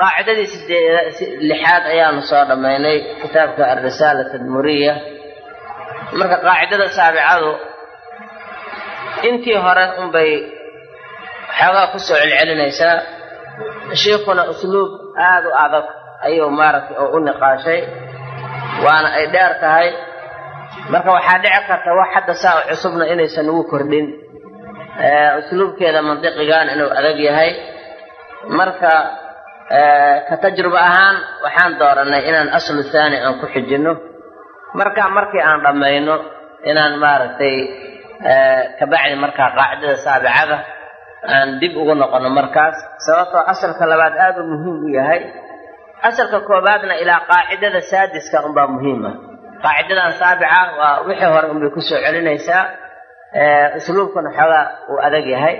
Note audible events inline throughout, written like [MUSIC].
qaacidadii lixaad ayaanu soo dhammaynay kitaabka alrisaala tadmuriya marka qaacidada saabicadu intii hore unbay xoogaa ku soo celcelinaysaa shiikuna usluub aada u adag ayuu maaragtay oo u niqaashay waana ay dheer tahay. Marka waxaa dhici karta wax hadda saa cusubna inaysan ugu kordhin. Usluubkeeda mandiqigan inuu adag yahay. Marka ka tajruba ahaan waxaan dooranay inaan aslu thaani aan ku xijinno. Markaa markii aan dhammayno inaan maaragtay kabacdi markaa qaacidada saabicada aan dib ugu noqono markaas. Sababtoo asalka labaad aada u muhiim u yahay. Asalka koobaadna ilaa qaacidada saadiska unbaa muhiima qaacidadan saabica waa wixii hore unbay ku soo celinaysaa. Usluubkuna xoogaa uu adag yahay.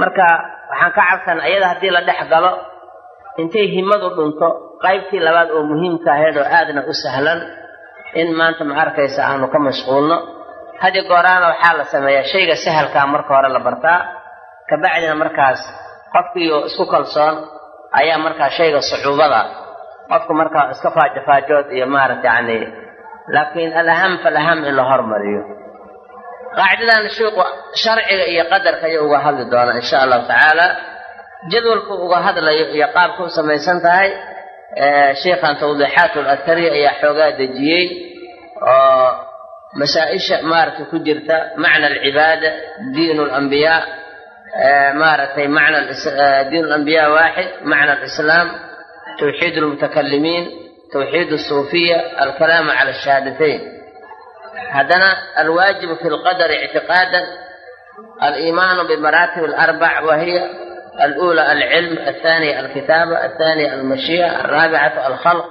Marka waxaan ka cabsana iyada haddii la dhex galo intay himadu dhunto qaybtii labaad oo muhiimka ahayd oo aadna u sahlan in maanta ma arkaysa aanu ka mashquulno. Hadi gooraana waxaa la sameeyaa shayga sahalkaa marka hore la bartaa. Kabacdina markaas qofkiiyo isku kalsoon ayaa markaa shayga sucuubada qofku markaa iska faajofaajood iyo maarata yani laakiin alaham falaham in la hormariyo. Qaacidadan sheikhu sharciga iyo qadarka ayuu uga hadli doonaa insha allahu tacaala jadwalku uga hadlayo iyo qaabka u samaysan tahay sheikhan tawdiixaat lathariya ayaa xoogaa dejiyey oo masaa-isha maaragtay ku jirta macna alcibaada diin lambiyaa maaragtay diin lambiyaa waaxid macna alislaam tawxiid lmutakalimiin tawxiid asuufiya alkalaamu cala ashahaadatayn haddana alwaajibu fi lqadari ictiqaadan aliimaanu bimaraatib alarbac wahiya الأولى العلم الثانية الكتابة الثانية المشيئة الرابعة الخلق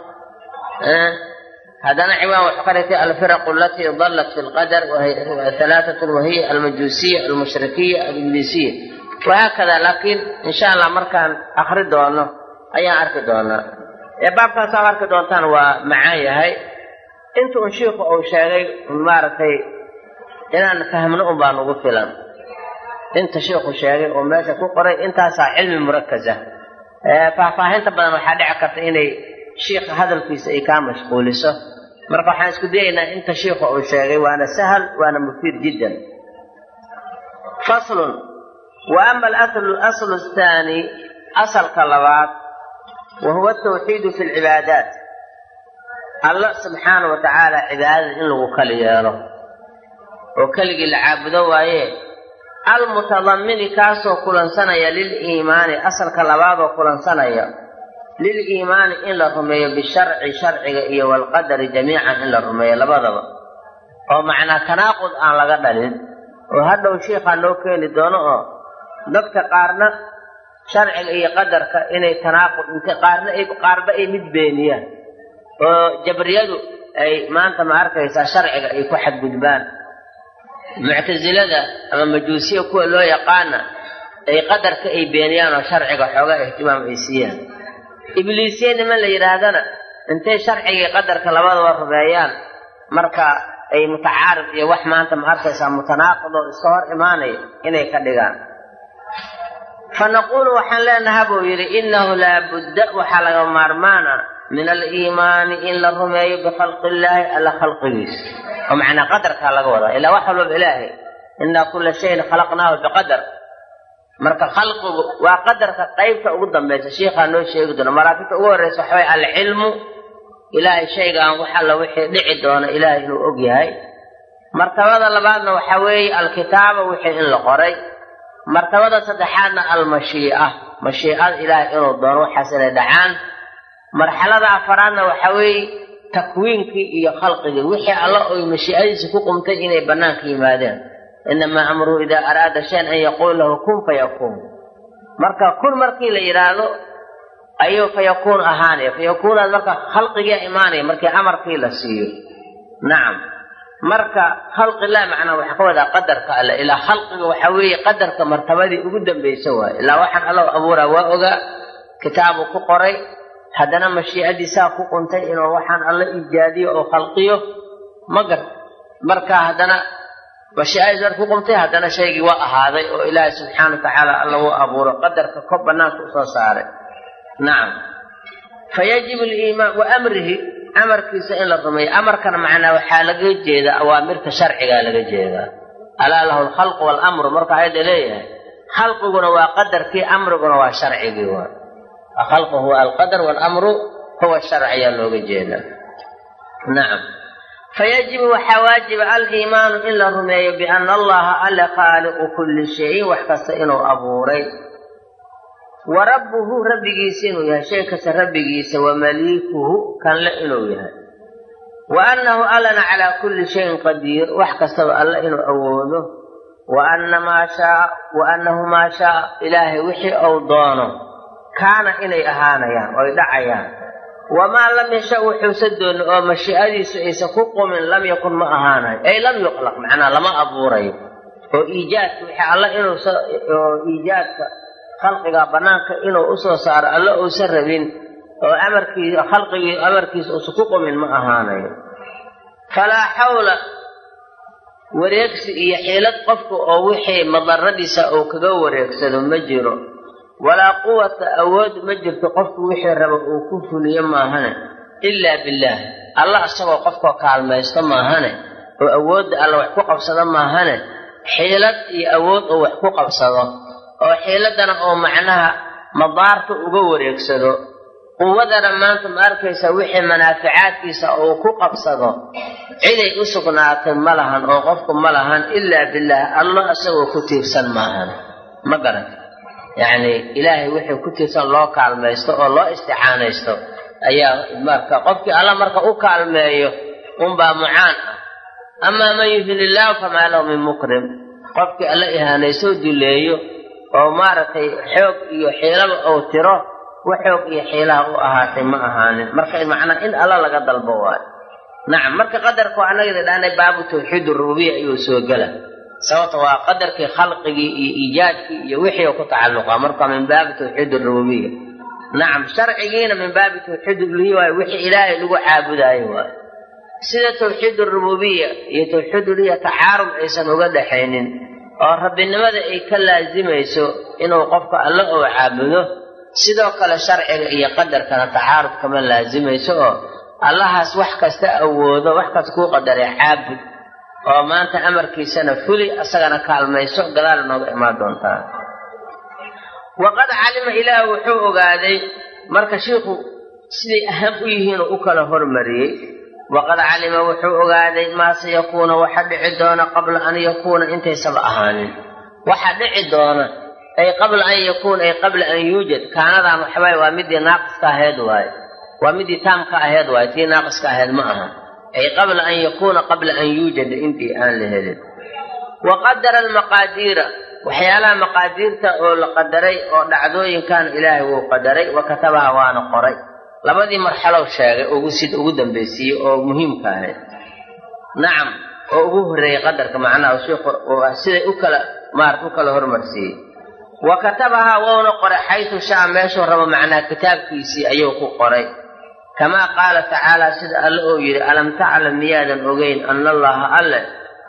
أه؟ هذا عنوان وحقرة الفرق التي ضلت في القدر وهي ثلاثة وهي المجوسية المشركية الإبليسية وهكذا لكن إن شاء الله مركان أخرج دونه أي أرك دونه باب كان صار أرك دونتان ومعايا هاي أنتوا نشيخوا أو شيء مارتي إن فهمنا أم بانو فلان inta sheikhu sheegay oo meesha ku qoray intaasaa cilmi murakasa faahfaahinta badan waxaa dhici karta inay shiikha hadalkiisa ay kaa mashquuliso. Marka waxaan isku dayaynaa inta shiikhu uu sheegay waana sahal waana mufiid jiddan. Faslun. Wa ama alaslu aslu thaani asalka labaad wa huwa atawxiidu fi lcibaadaat alla subxaana wa tacaala cibaadada in lagu kali yeelo. Oo keligii la caabudo waaye almutadamini kaasoo kulansanaya liliimaani asalka labaadoo kulansanaya. Liliimaani in la rumeeyo bisharci sharciga iyo walqadari jamiican in la rumeeyo labadaba. Oo macnaa tanaaqud aan laga dhalin. Oo hadhow shiikhaa noo keeni doono oo dadka qaarna sharciga iyo qadarka inay tanaaqud int qaarna qaarba ay mid beeniyaan. Oo jabriyadu ay maanta ma arkaysaa sharciga ay ku xadgudbaan muctasilada ama majuusiya kuwa loo yaqaana ay qadarka ay beeniyaan oo sharciga xoogaa ihtimaam ay siiyaan. Ibliisya niman la yidhaahdana intay sharcigii qadarka labadaba rumeeyaan marka ay mutacaarid iyo wax maanta ma arkaysaa mutanaaqid oo iska hor imaanaya inay ka dhigaan. Fa naquulu waxaan leenaha buu yidhi innahu laabudda waxaa laga maarmaana min aliimaani in la rumeeyo bikhalqi illaahi alla khalqigiisa. Oo macnaa qadarkaa laga wadaa. Ilaa wax walbaba ilaahay innaa kulla shayin khalaqnaahu biqadar. Marka khalqigu waa qadarka qaybta ugu dambaysa shiikhaa noo sheegi doona maraatibta ugu horreysa waxaway alcilmu. Ilaahay shaygaan wax alla wixii dhici doona ilaahay inuu og yahay. Martabada labaadna waxaa weeye alkitaaba wixii in la qoray. Martabada saddexaadna almashii'a. Mashiicada ilaahay inuu doono waxaas inay dhacaan marxalada afaraadna waxaa weeye takwiinkii iyo khalqigii. Wixii alla oy mashiicadiisa ku qumtay inay bannaanka yimaadeen. Inamaa amruhu idaa araada shayan an yaquul lahu kun fayakuun marka kun markii la yidhaahdo ayuu fayakuun ahaanaya fayakuunaad marka khalqigia imaanaya markii amarkii la siiyo. Nacam marka khalqilah macnaa waxaa ka wadaa qadarka alle. Ilaa khalqiga waxaa weeye qadarka martabadii ugu dambaysa waaye ilaa waxaan alla abuuraa waa ogaa kitaabu ku qoray haddana mashiicadiisaa ku quntay inuu waxaan alla iijaadiyo oo khalqiyo ma gar. Marka haddana mashiicadiis ku quntay haddana shaygii waa ahaaday oo ilaahay subxaana wa tacaala alla wuu abuuro qadarka ko bannaanka u soo saaray. Nacam. Fayajibu liimaan wa amrihi amarkiisa in la rumeeyo. Amarkana macnaa waxaa laga jeedaa awaamirta sharcigaa laga jeedaa. Alaa lahu alkhalqu waalamru marka ayadda leeyahay. Khalqiguna waa qadarkii amriguna waa sharcigii alkhalqu huwa alqadar waalamru huwa sharci ayaa looga jeedaa nacam fayajibu waxaa waajiba aliimaanu in la rumeeyo biana allaha alle khaaliqu kulli shayin wax kasta inuu abuuray wa rabbuhu rabbigiisa inuu yahay shay kasta rabbigiisa wa maliikuhu kanle inuu yahay wa annahu allana calaa kulli shayin qadiir wax kastaba alle inuu awoodo wa anna maa shaa wa annahu maa shaa ilaahay wixii uu doono kaana inay ahaanayaan oy dhacayaan. Wamaa lam yasha wuxuusa doonin oo mashiicadiisu aysan ku qumin lam yakun ma ahaanayo ay lam yuqlaq macnaa lama abuurayo. Oo iijaadka wixii alle inuu oo iijaadka khalqiga bannaanka inuu u soo saaro alle uusan rabin oo amarkii khalqigii amarkiisa uusan ku qumin ma ahaanayo. Falaa xawla wareegsi iyo xiilad qofka oo wixii madaradiisa uu kaga wareegsado ma jiro walaa quwata awood ma jirto qofku wixii raba uu ku fuliyo maahane. Ilaa billaah. Alla isagoo qofkoo kaalmaysto maahane. Oo awoodda alla wax ku qabsado maahane. Xiilad iyo awood oo wax ku qabsado. Oo xiiladana oo macnaha madaarta uga wareegsado. Quwadana maanta ma arkaysa wixii manaaficaadkiisa uu ku qabsado. Ciday u sugnaatay ma lahan oo qofku ma lahan. Ilaa billaah. Allo isagoo ku tiirsan maahan ma garan yacni ilaahay wixii ku tiirsan loo kaalmaysto oo loo isticaanaysto ayaa marka qofkii alla marka u kaalmeeyo unbaa mucaan ah. Amaa man yuhin illaahu famaa lahu min mukrim qofkii alla ihaanaysoo duleeyo oo maaragtay xoog iyo xiilaba uu tiro wax xoog iyo xiilaha u ahaatay ma ahaanin. Marka macnaa in alla laga dalbo waayo nacam marka qadarka waa anagada dhaanay baabu tawxiid rububiya ayuu soo gela sababta waa qadarkii khalqigii iyo iijaadkii iyo wixii ku tacalluqa marka min baabi tawxiid rububiya nacam sharcigiina min baabi tawxiid uluhiya waayo wixii ilaahay lagu caabudaayo waayo. Sida tawxiid rububiya iyo tawxiid uluhiya tacaarud aysan uga dhaxaynin oo rabbinimada ay ka laasimayso inuu qofka alle oo caabudo sidoo kale sharciga iyo qadarkana tacaarud kama laasimayso oo allahaas wax kasta awoodo wax kasta kuu qadaray caabud oo maanta amarkiisana fuli asagana kaalmayso gadaal nooga imaan doontaa. Waqad calima ilaah wuxuu ogaaday marka shiikhu siday aham u yihiin u kala hormariyey waqad calima wuxuu ogaaday maa sayakuuna waxa dhici doona qabla an yakuuna intaysaba ahaanin. Waxa dhici doona ay qabla an yakuuna ay qabla an yuujad. Kaanadan waxbay waa midii naaqiska ahayd waaye waa midii taamka ahayd waaye tii naaqiska ahayd ma aha ay qabla an yakuuna qabla an yuujada intii aan la helin. Wa qadara almaqaadiira waxyaalaha maqaadiirta oo la qadaray oo dhacdooyinkan ilaahay wuu qadaray wa katabaha waana qoray. Labadii marxalow sheegay ugu sid ugu dambaysiiyey oo muhiimka ahayd. Nacam oo ugu horreeyey qadarka macnaha siday u kala maarata u kala hormarsiiyey. Wa katabahaa wouna qoray xaytu shaa meeshuu rabo macnaha kitaabkiisii ayuu ku qoray kamaa qaala tacaala sida alle uu yidhi alam taclam miyaadan ogeyn ana allaha alle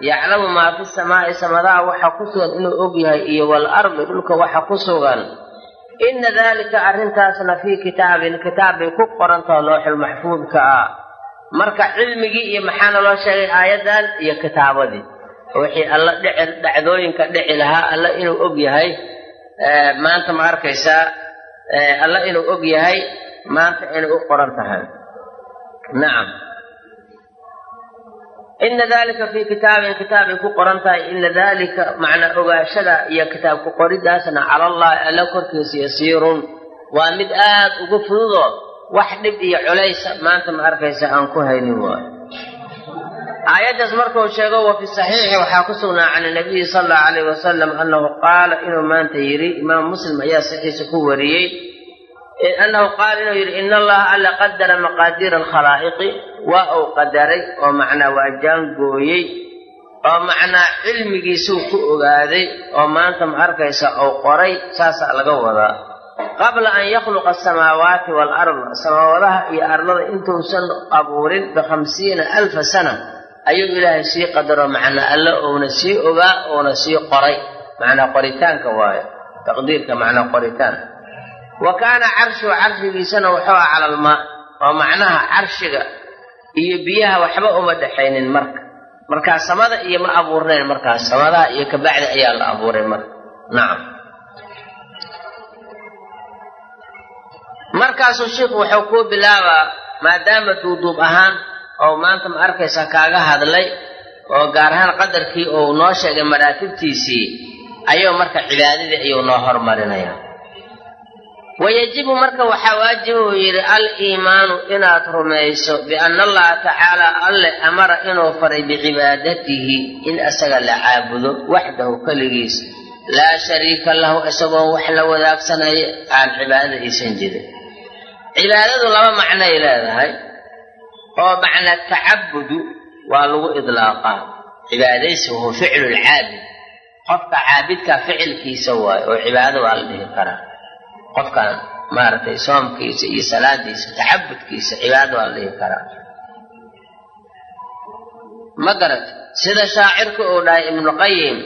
yaclamu maa fi samaa'i samadaha waxa ku sugan inuu og yahay iyo waalardi dhulka waxa ku sugan inna daalika arrintaasna fii kitaabin kitaab bay ku qorantaho looxul maxfuudka ah marka cilmigii iyo maxaana loo sheegay aayaddan iyo kitaabadii wixii alla dhici dhacdooyinka dhici lahaa alla inuu og yahay maanta ma arkaysaa alla inuu og yahay maanta inay u qoran tahay. Nacam ina dalika fii kitaabin kitaabay ku qoran tahay. Ina dalika macnaa ogaashada iyo kitaab ku qoridaasna cala allahi alla korkiisa yasiirun waa mid aad ugu fududoo wax dhib iyo culaysa maanta ma arkaysa aan ku haynin waayo. Aayaddaas markuu sheego wa fi saxiixi waxaa ku sugnaa can nabiyi sala allahu alayh wasalam annahu qaala inuu maanta yidhi imaam muslim ayaa saxiixa ku wariyey annahu qaala inuu yidhi ina allaha alla qadara maqaadiira alkhalaa'iqi waa uu qadaray oo macnaa waa jaangooyey oo macnaa cilmigiisuu ku ogaaday oo maanta ma arkaysa uu qoray saasaa laga wadaa qabla an yakhluqa asamaawaati waalarda samaawadaha iyo ardada intuusan abuurin bikhamsiina alfa sana ayuu ilaahay sii qadaro macnaa alle uuna sii ogaa uuna sii qoray macnaa qoritaanka waayo taqdiirka macnaa qoritaan wa kaana carshuhu carshigiisana wuxuu ah cala almaa oo macnaha carshiga iyo biyaha waxba uma dhexaynin marka. Markaa samada iyo ma abuurnayn markaas samadaha iyo kabacdi ayaa la abuuray marka. Nacam markaasuu sheikhu wuxuu kuu bilaabaa maadaama duuduub ahaan oo maanta ma arkaysa kaaga hadlay oo gaar ahaan qadarkii uu noo sheegay maraatibtiisii ayuu marka cibaadadii ayuu noo hormarinaya wayajibu marka waxaa waajiba uu yidhi al iimaanu inaad rumayso bianna allaha tacaala alle amara inuu faray bicibaadatihi in asaga la caabudo waxdahu keligiis laa shariika lahu isagoon wax la wadaagsanaya aan cibaadada aysan jirin. Cibaadadu laba macnoay leedahay oo macna tacabudu waa lagu idlaaqaa cibaadaysi wahu ficlu lcaabid qofka caabidkaa ficilkiisa waayo oo cibaado waa la dhihi karaa qofkan maaragtay soomkiisa iyo salaadiisa tacabudkiisa cibaado waa dhihi karaa. Ma garat sida shaacirka uu dhahay ibnuqayim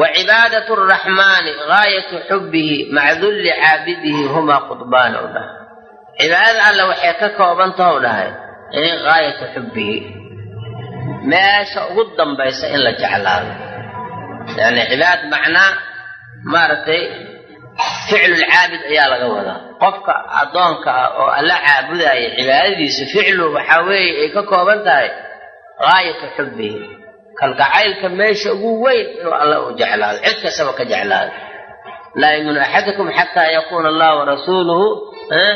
wa cibaadatu araxmaani gaayatu xubbihi maca dulli caabidihi humaa qudbaani u dhahay. Cibaadada alle waxay ka koobantaha u dhahay gaayatu xubbihi. Meesha ugu dambaysa in la jeclaado. Yani cibaad macnaa maaragtay ficlu lcaabid ayaa laga wadaa qofka addoonka ah oo alla caabudaya cibaadadiisa ficlu waxaa weeye ay ka kooban tahay gaayata xubbihi. Kalgacaylka meesha ugu weyn inuu alla u jeclaado cid kastaba ka jeclaado. Laa yuminu axadakum xataa yaquuna allah warasuuluhu eh,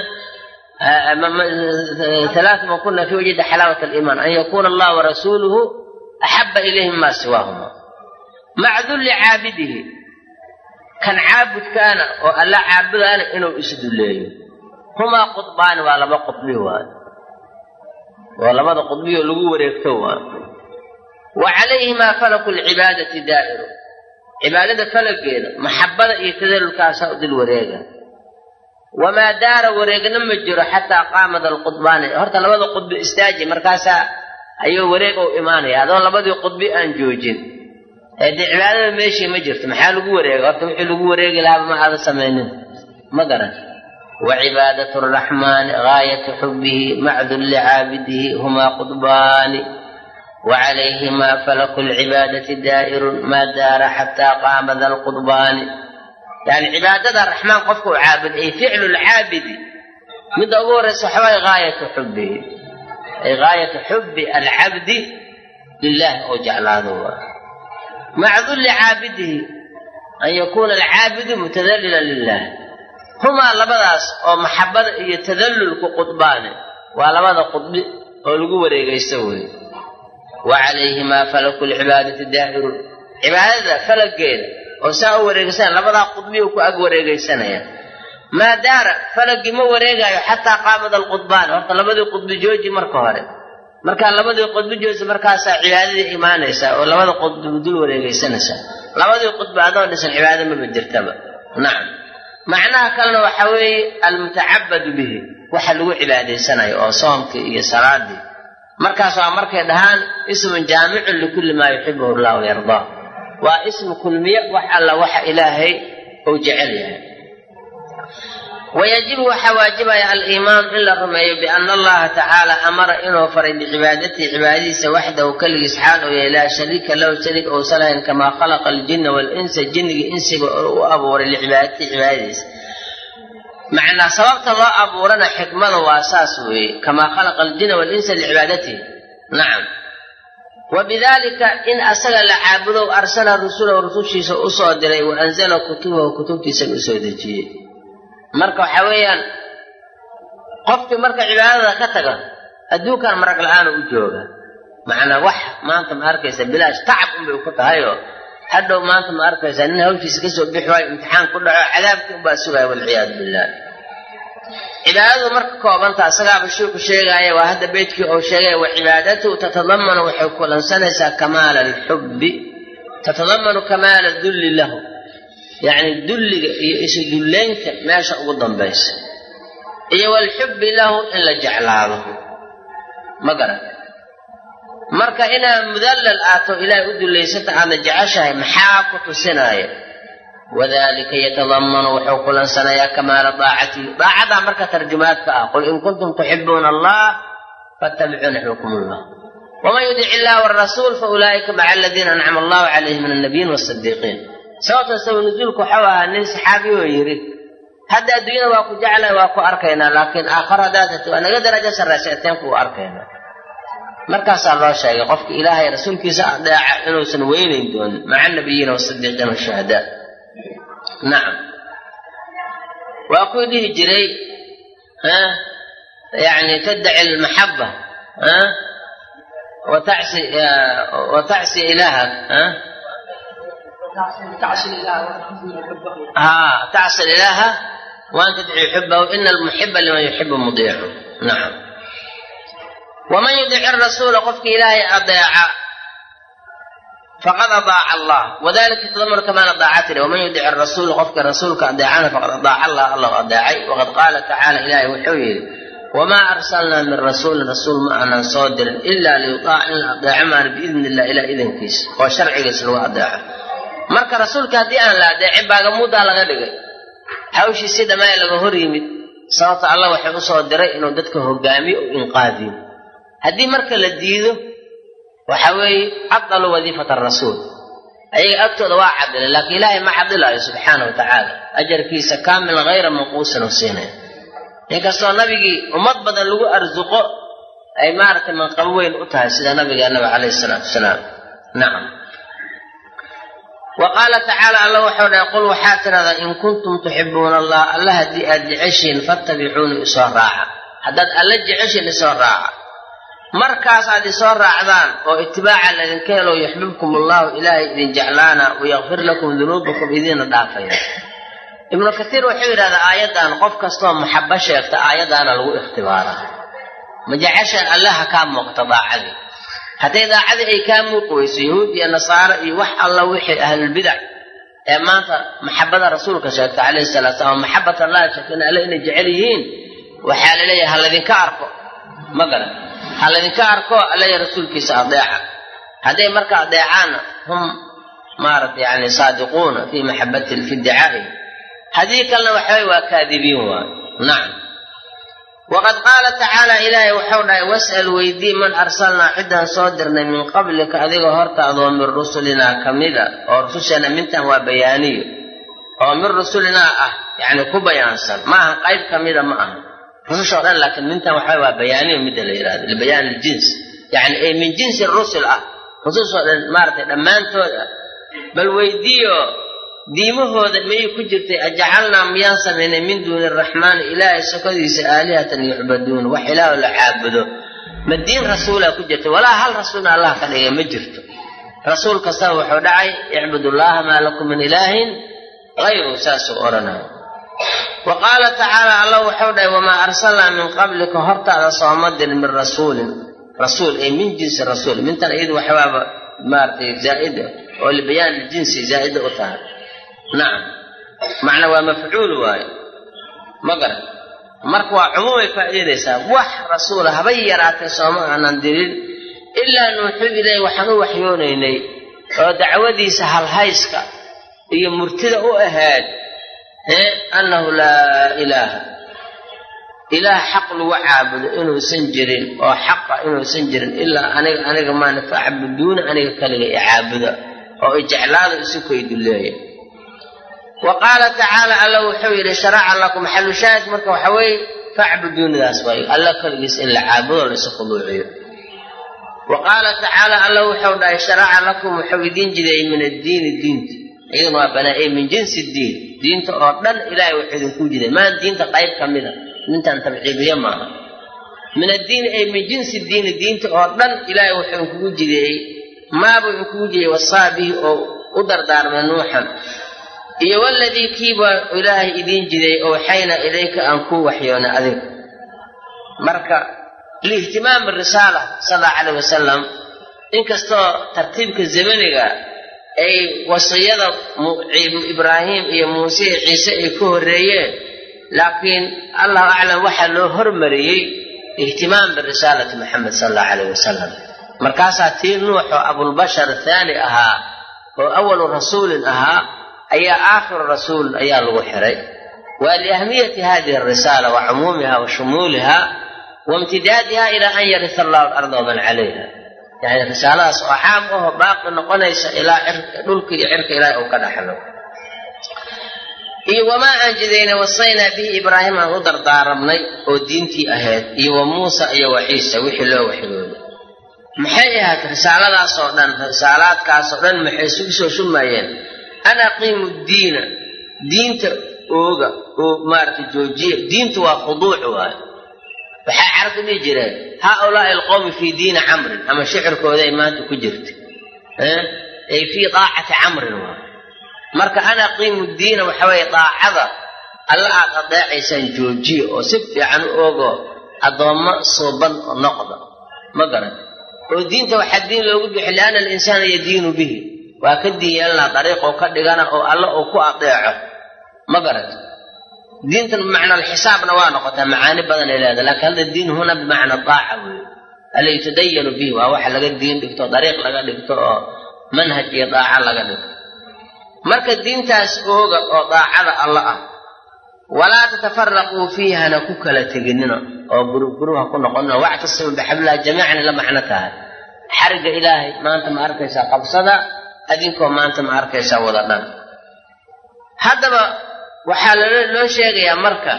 eh, alaat man kuna fi wajida xalaawat aliimaan an yakuuna allah warasuuluhu axaba ilayhim maa siwaahuma. Maca dulli caabidihi kan caabudkaana oo alla caabudaana inuu isduleeyo humaa qudbaani waa laba qudbi waa waa labada qudbiyoo lagu wareegto waa wa calayhimaa falaku lcibaadati daa'iru. Cibaadada falageeda maxabada iyo tadalulkaasaa u dil wareega. Wamaa daara wareegna ma jiro xataa qaamad alqudbaani. Horta labada qudbi istaaji markaasaa ayuu wareeg uu imaanaya adoo labadii qudbi aan joojin ee dee cibaadada meeshii ma jirto maxaa lagu wareega horta wixii lagu wareegi lahaaba ma aada samaynin ma garan wa cibaadatu araxmaani gaayatu xubbihi maca dulli caabidihi humaa qudbaani وعليهما فلك العبادة دائر ما دار حتى قام ذا القضبان yani cibaadada raxmaan qofka u caabud ay ficlu lcaabidi midda ugu horreysa waxawaaye gaayatu xubbihi ay gaayatu xubbi alcabdi lilah oo jeclaado waa maca dulli caabidihi an yakuuna alcaabidu mutadallilan lilah humaa labadaas oo maxabada iyo tadallulku qudbaane waa labada qudbi oo lagu wareegaysto wey wa calayhimaa falaku lcibaadati daahirun cibaadada falageeda oo saa u wareegaysanaya labadaa qudbiyu ku ag wareegaysanaya maa daara falagii ma wareegaayo xataa qaamada alqudbaan horta labadii qudbi marka hore markaa labadii qudbi jooji markaasaa cibaadadii imaanaysaa oo labada qudbi dul wareegaysanaysaa. Labadii qudbi adoo dhisan cibaada maba jirtaba nacam macnaha kalena waxaa weeye almutacabadu bihi waxa lagu cibaadaysanayo oo soomkii iyo salaadii. Markaas waa markay dhahaan ismun jaamicun likulli maa yuxibuhu llah wayardaa waa ismu kulmiye wax alla waxa ilaahay uu jecel yahay wayajibu waxaa waajibaya aliimaanu in la rumeeyo biana allaha tacaala amara inuu faray bicibaadatihi cibaadadiisa waxdahu keligiis xaal uu yahay laa shariika lahu shariik ousan lahayn kamaa khalaqa aljinna waalinsa jinniga insiga u abuuray licibaadatihi cibaadadiisa macnaa sababta loo abuurana xikmada waa saas weeye kamaa khalaqa aljinna waalinsa licibaadatihi nacam wa bidaalika in asaga la caabudo arsala rusulahu rusushiisa u soo diray wa anzala kutubahu kutubtiisana u soo dejiyey marka waxaa weeyaan qofkii marka cibaadada ka taga adduunkan marag la'aana u jooga macnaa wax maanta ma arkaysa bilaash tacab unbay ku tahayoo hadhow maanta ma arkaysaa nin hawshiisa ka soo bixi waayo imtixaan ku dhaco cadaabkii unbaa sugaya walciyaadu billah cibaadadu marka koobanta asagaaba sheeku sheegaaya waa hadda beydkii oo sheegaya wa cibaadatuhu tatadamanu waxay kulansanaysaa kamaala alxubbi tatadamanu kamaala dulli lahu yacni dulliga iyo isu dullaynta meesha ugu dambaysa. Iyo walxubbi lahu in la jeclaado. Ma garan marka inaad mudallal aato ilaahay u dullaysata aadna jeceshahay maxaa ku tusinaya wadalika yatadamanu wuxuu kulansanayaa kamaala daacatihi. Daacadaa marka tarjumaadka ah qul in kuntum tuxibuuna allah fattabicuuna xukm llah waman yudic illaha warasuul faulaa'ika maca aladiina ancama allahu calayhim min annabiyiin waasidiiqiin sababta sabab nuzuulku waxau ahaa nin saxaabi oo yidhi hadda adduunyada waa ku jeclahay waa ku arkaynaa laakiin aakharo haddaad hati waa naga darajo sarraysa eteenku u arkaynaa markaasaa loo sheegay qofka ilaahay rasuulkiisa adeeca inuusan weynayn doonin maca anabiyiina wasidiiqiin washuhadaa nacam waa kuu dhihi jiray yani taddaci almaxaba wa tacsi ilaaha tadci xubahu ina almuxiba liman yuxibu mudiicu nacam waman yudic rasuula qofki ilaahay adeeca faqad adaaca allah wadalika tadamanu kamaala daacatila waman yudic rasuula qofka rasuulka adeecana faqad adaaca allah allahu adeecay waqad qaala tacaala ilaahay wuxuu yidhi wamaa arsalnaa min rasuulin rasuul ma aanan soo dirin ilaa liyutaac in la adeeco maana biidni illah ilaa idankiisa oo sharcigiisa lagu adeeco marka rasuulka haddii aan la adeecin baagamuudaa laga dhigay. Hawshiisi dhammaan laga hor yimid sababta allah waxay u soo diray inuu dadka hogaamiyo o inqaadiyo haddii marka la diido waxa weeye cadalu wadiifata arasuul ayaga agtooda waa cadilay laakiin ilaahay ma cadilaayo subxaana wa tacaala. Ajarkiisa kaamil hayra manquusin oo siinaya. Inkastoo nabigii ummad badan lagu arsuqo ay maaragtay manqabo weyn u tahay sida nabigeenaba calayhi salaatu wasalaam nacam wa qaala tacaala alla wuxuu dhahay qul waxaad tidhahdaa in kuntum tuxibuuna allah alla haddii aad jeceshiin fattabicuuni isoo raaca haddaad alla jeceshiin isoo raaca markaas aad isoo raacdaan oo itibaaca laydinka helo yuxbibkum allahu ilaahay idin jeclaana wayakfir lakum dunuubakum idiina dhaafaya ibnu katiir wuxuu yidhahdaa aayaddan qof kastoo maxabo sheegta aayaddaana lagu ikhtibaaraa ma jecesha allaha kaa muuqta daacadii hadday daacadii ay kaa muuqi weyso yahuud iyo nasaaro iyo wax alla wixii ahlulbidac ee maanta maxabada rasuulka sheegta calayhi salatu slam maxabat allahi sheegtana alle inay jecel yihiin. Waxaa la leeyahay ha laydinka arko. Ma garan ha arko allaya rasuulkiisa adeeca hadday marka adeecaanna hum maarata yani saadiquuna fii maxabati fi dicaa'i haddii kalena waxaway waa kaadibiin waay. Nacam waqad qaala tacaala ilaahay wuxuu dhahay was'al weydii man arsalnaa ciddaan soo dirnay min qablika adigoo hortaadoo min rusulinaa ka mida oo rususheena mintan waa bayaaniyo oo min rusulinaa ah yani ku bayaansan ma aha qayb ka mida ma aha rusushoo dhan laakiin mintan waxaa waa bayaaniyo midda la yidhahdo libayaan iljins yani ay min jinsi rusul ah rusushoo dhan maaratay dhammaantood ah bal weydiiyo diimahooda miyay ku jirtay ajacalnaa miyaan samaynay min duuni araxmaani ilaahay sokadiisa aalihatan yucbaduun wax ilaah la caabudo. Ma diin rasuulaa ku jirta walaa hal rasuulna allah ka dhigay ma jirto. Rasuul kastaba wuxuu dhacay icbudullaaha maa lakum min ilaahin hayru saasuu odhanaya wa qaala tacaala alla wuxuu dhahay wamaa arsalnaa min qablika hortaada sooma dirin min rasuulin. Rasuul ay min jinsi rasuul mintan iyadu waxbaaba maaratay zaa'ida oo libayaan iljinsi zaa'ida u tahay nacam macna waa mafcuul waaye ma garan marka waa cumuumay faa'iidaysaa wax rasuula haba yaraatee sooma aanan dirin ilaa nuuxuu ileyh waxaan u waxyoonaynay oo dacwadiisa halhayska iyo murtida u ahaad annahu laa ilaaha. Ilaah xaq lagu caabudo inuusan jirin oo xaqa inuusan jirin ilaa aniga aniga maana facbuduuna aniga kaliga i caabuda oo i jeclaada isu kayduleeya wa qaala tacaala alla wuxuu yidhi sharaca lakum maxalu shaahid. Marka waxa weeye facbuduunidaas waayo. Alla kaligiis in la caabudo laysu khuduuciyo wa qaala tacaala alla wuxuu dhahay sharaca lakum wuxuu idiin jideeyey min addiini diinta iyaduna waa banaa-ey min jinsi diin diinta oo dhan ilaahay wuxuu idinku jiday maan diinta qayb ka mida? Mintan tabciidiye maaha. Min addiini ay min jinsi diini diinta oo dhan ilaahay wuxuu inkugu jideeyey maabuu inkugu jideeyey wasaa bihi oo u dardaarmay nuuxan iyo waladii kiibaa ilaahay idiin jideeyey owxayna ilayka aan kuu waxyoonay adiga marka liihtimaam birisaala sal allau caleyh wasalam inkastoo tartiibka zamaniga ay wasiyada ibraahim iyo muuse iyo ciise ay ka horreeyeen laakiin allahu aclam waxaa loo hormariyey ihtimaam birisaalati maxamed sal allahu caleyh wasalam markaasaa tii nuux oo abulbashar thaani ahaa oo awalu rasuulin ahaa ayaa aakhiru rasuul ayaa lagu xiray. Waa liahmiyati hadihi arisaala wa cumuumiha wa shumuuliha wa imtidaadiha ilaa an yarisa allahu alarda waman calayha. Yani risaaladaas oo caam aho baaqi noqonaysa ilaa dhulka iyo cirka ilaahay uu ka dhaxlo. Iyo wamaa aan jidaynay wasaynaa bihi ibraahim aan u dardaaramnay oo diintii ahayd iyo wa muusa iyo wa ciisa wixii loo waxyooday. Maxay ahayd risaaladaas oo dhan? Risaalaadkaas oo dhan maxay isugu soo shumayeen an aqiimu diina. Diinta ooga oo maaragtay joojiya. Diinta waa khuduuc waayo waxay carabtu dhihi jireen haaulaai alqowmi fii diini camrin. Ama shicirkooda ay maanta ku jirta ay fii daacati camrin waay marka an aqiimu diina waxa weeye daacada alla aad adeecaysaan joojiya oo si fiican u ogo addoommo suuban noqda. Ma garan oo diinta waxaa diin loogu bixi lianna alinsaana yadiinu bihi waa ka diin yeelanaa dariiqoo ka dhigana oo alla uu ku adeeco. Ma garat diintan bimacna alxisaabna waa noqotaa macaani badan ay leedahay laakiin hadda diin huna bimacna daaca weeye alla yutadayanu bihi waa waxa laga diin dhigto dariiq laga dhigto oo manhaj iyo daaca laga dhigto. Marka diintaas ooga oo daacada alla ah walaa tatafaraquu fiihana ku kala teginina oo gurugurubha ku noqonina wactasimu bixablilah jamiican la macno tahay. Xariga ilaahay maanta ma arkaysaa qabsada adinkoo maanta ma arkaysaa wada dhan. Haddaba waxaa loo sheegayaa marka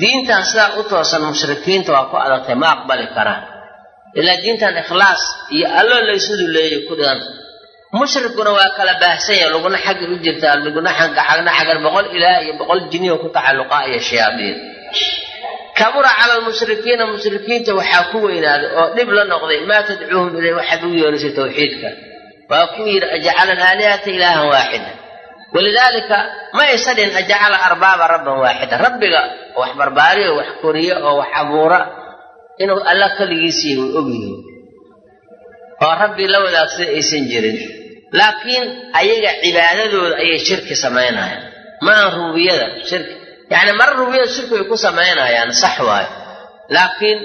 diintan sidaa u toosan mushrikiinta waa ku adagtay ma aqbali karaan. Ilaa diintan ikhlaas iyo alloo laysudu leeyay ku dhiganta mushrikuna waa kala baahsanya laguna xagga u jirtaa laguna xagna xagar boqol ilaah iyo boqol jiniyo ku tacalluqa iyo shayaadiin. Kabura cala lmushrikiina mushrikiinta waxaa ku weynaaday oo dhib la noqday maa tadcuuhum ilay waxaad ugu yeerisay tawxiidka waa ku yidhi ajacala alaalihata ilaahan waaxida walidaalika ma aysa dhin ajacala arbaaba rabban waaxida rabbiga wax barbaariyo wax koriyo oo wax abuura inuu alla keligiisii way ogyihiin oo rabbii la wadaagsaday aysan jirin laakiin ayaga cibaadadooda ayay shirki samaynayaan maaha rububiyada shirki yacni mara rububiyada shirki way ku samaynayaan sax waayo laakiin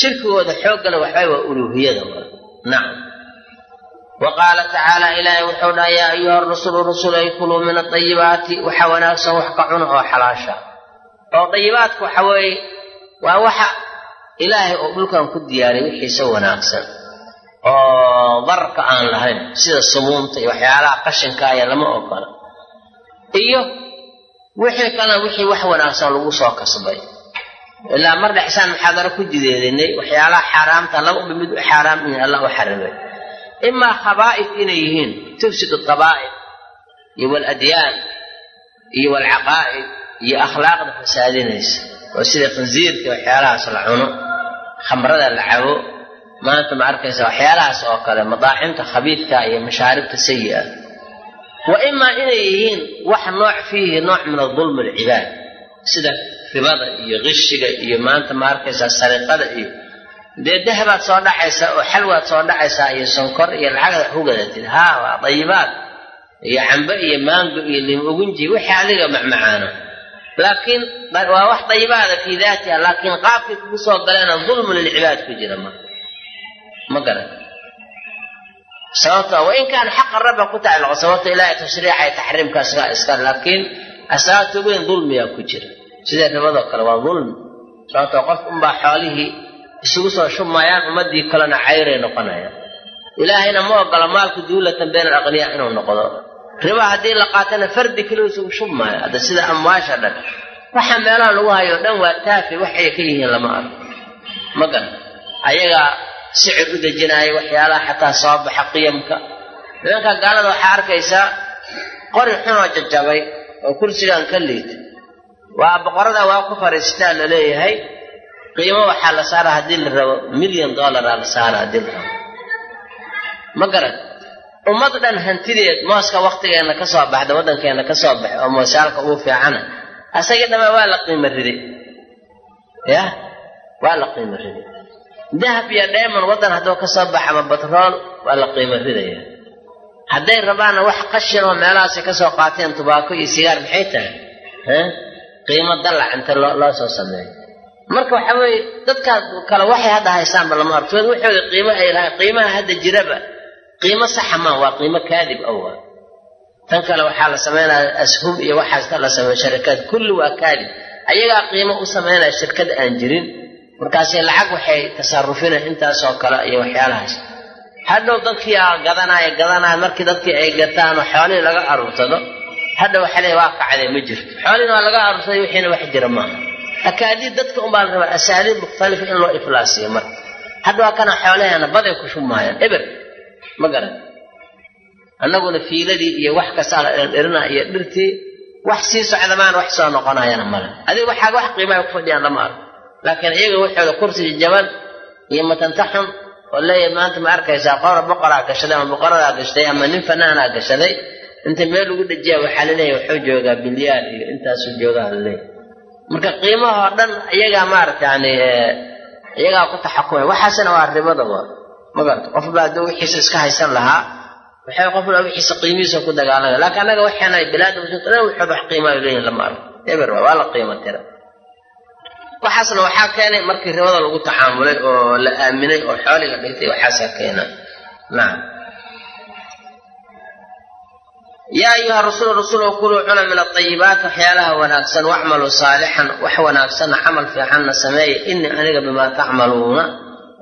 shirkigooda xooggana waxbay waa uluuhiyada nacam wa qaala tacaala ilaahay wuxuu dhaha yaa ayuha rusulu rusulay kuluu min adayibaati waxa wanaagsan wax ka cuna oo xalaasha oo dayibaadku waxa weeye waa waxa ilaahay oo dhulkan ku diyaariyay wixiisa wanaagsan oo darka aan lahayn sida sumuumta iyo waxyaalaha qashinkaaya lama ogola iyo wixii kalena wixii wax wanaagsan lagu soo kasbay ilaa mar dhexsaan muxaadaro ku jideedinay waxyaalaha xaaraamta laba mid u xaaraam in allah u xarimay imaa khabaa'if inay yihiin tufsid qabaa'id iyo waladyaan iyo walcaqaa'id iyo akhlaaqda fasaadinaysa oo sida khinsiirka waxyaalahaas la cuno khamrada la cabo maanta ma arkaysa waxyaalahaas oo kale madaaximta khabiidka iyo mashaaribta sayi'a wa imaa inay yihiin wax nooc fiihi nooc min adulmi alcibaad sida ribada iyo qishiga iyo maanta ma arkaysaa sariqada dee dahabaad soo dhacaysaa oo xalwaad soo dhacaysaa iyo sonkor iyo lacagda wax ku gadatid haa waa dayibaad iyo cambe iyo maango iyo lim ugunji wixii adiga macmacaana laakiin waa wax dayibaada fii daatiha laakiin qaabkay kugu soo galeena dulmu lilcibaad ku jira ma ma garan. Sababto wa in kaana xaqa rabba ku tacalluqo sababta ilaahay tashriica iyo taxriimka iska laakiin asaabta weyn dulmiyaa ku jira. Sida ribadoo kale waa dulmi sababtoo qof unbaa xoolihii isugu soo shumayaan ummadii kalena cayray noqonayaan ilaahayna ma ogola maalku duulatan bayna alaqniyaa inuu noqdo. riba haddii la qaatana fardi kale isugu shumaayo hadda sida amwaasha dhan. waxa meelaha lagu hayo dhan waa taafi wax ay ka yihiin lama arko. ma garan ayagaa sicir u dejinaayo waxyaalaha xataa soo baxa qiyamka. nimanka gaalada waxaa arkaysaa qori xunoo jajabay oo kursigan ka liita waa boqorada waa ku fariistaa la leeyahay qiimo waxaa la saara haddii la rabo milyan dollaraa la saara haddii la rabo. Ma garan ummad dhan hantideed mooska waktigeenna ka soo baxda waddankeenna ka soo baxa oo moosaalka ugu fiicana asagii dhamaa waa la qiimo riday. Yah waa la qiimo riday. Dahab iyo dheeman waddan hadduu ka soo baxa ama batrool waa la qiimo ridaya. Hadday rabaanna wax qashin oo meelahaasay ka soo qaateen tubaako iyo sigaar maxay tahay? Qiimo dallac inta loo soo sameeyo marka waxa weeye dadkaas kale waxay hadda haystaanba lama arko waxooda qiimo ay lahay qiimaha hadda jiraba qiimo saxa maa waa qiimo kaadib awa tan kale waxaa la samaynaya ashum iyo waxaasta la sameeya sharikaad kulli waa kaadib. Ayagaa qiimo u samaynaya shirkad aan jirin. Markaase lacag waxay tasarufina intaasoo kale iyo waxyaalahaas hadhow dadkiia gadanaya gadanaya markii dadkii ay gataanoo xoolihii laga aruursado hadha waxa le waa kacday ma jirto. Xoolihiina waa laga aruursaday wixiina wax jira maaha akaadiid dadka unbaa la rabaa asaaliib mukhtalifa in loo iflaasiyo marka hadda waa kana xoolaheena baday ku shumaayaan. Eber ma garan. Annaguna fiiladii iyo wax kastaa la dhirina iyo dhirtii wax sii socdamaan wax soo noqonayana male adiga waxaa wax qiimaha ku fadhiyaan lama arko. Laakiin iyaga waxooda kursiga jaban iyo matanta xun oo leeyahay maanta ma arkaysaa qora boqoraa gashaday ama boqoradaa gashaday ama nin fanaanaa gashaday. Inta meel lagu dhajiya waxaa la leeyahay waxuu joogaa bilyaar iyo intaasuu joogaa la leeyahay marka qiimahoo dhan iyagaa maarata iyagaa ku taxakumay waxaasna waa ribada waa magarata qofba hadduu wixiisa iska haysan lahaa waxay qofba wixiisa qiimihiisa ku dagaalamaya laakiin annaga waxaana bilaada muslimiinta wax qiimaa leeyihiin lama eber waa la qiimo tira waxaasna waxaa keenay markii ribada lagu tacaamulay oo la aaminay oo xooliga dhigtay waxaasaa keena nacam yaa ayuha rasuul rasuul kuluu cuna min aayibaat waxyaalaha wanaagsan wacmaluu saalixan wax wanaagsanna camal fiicanna sameeya inii aniga bimaa tacmaluuna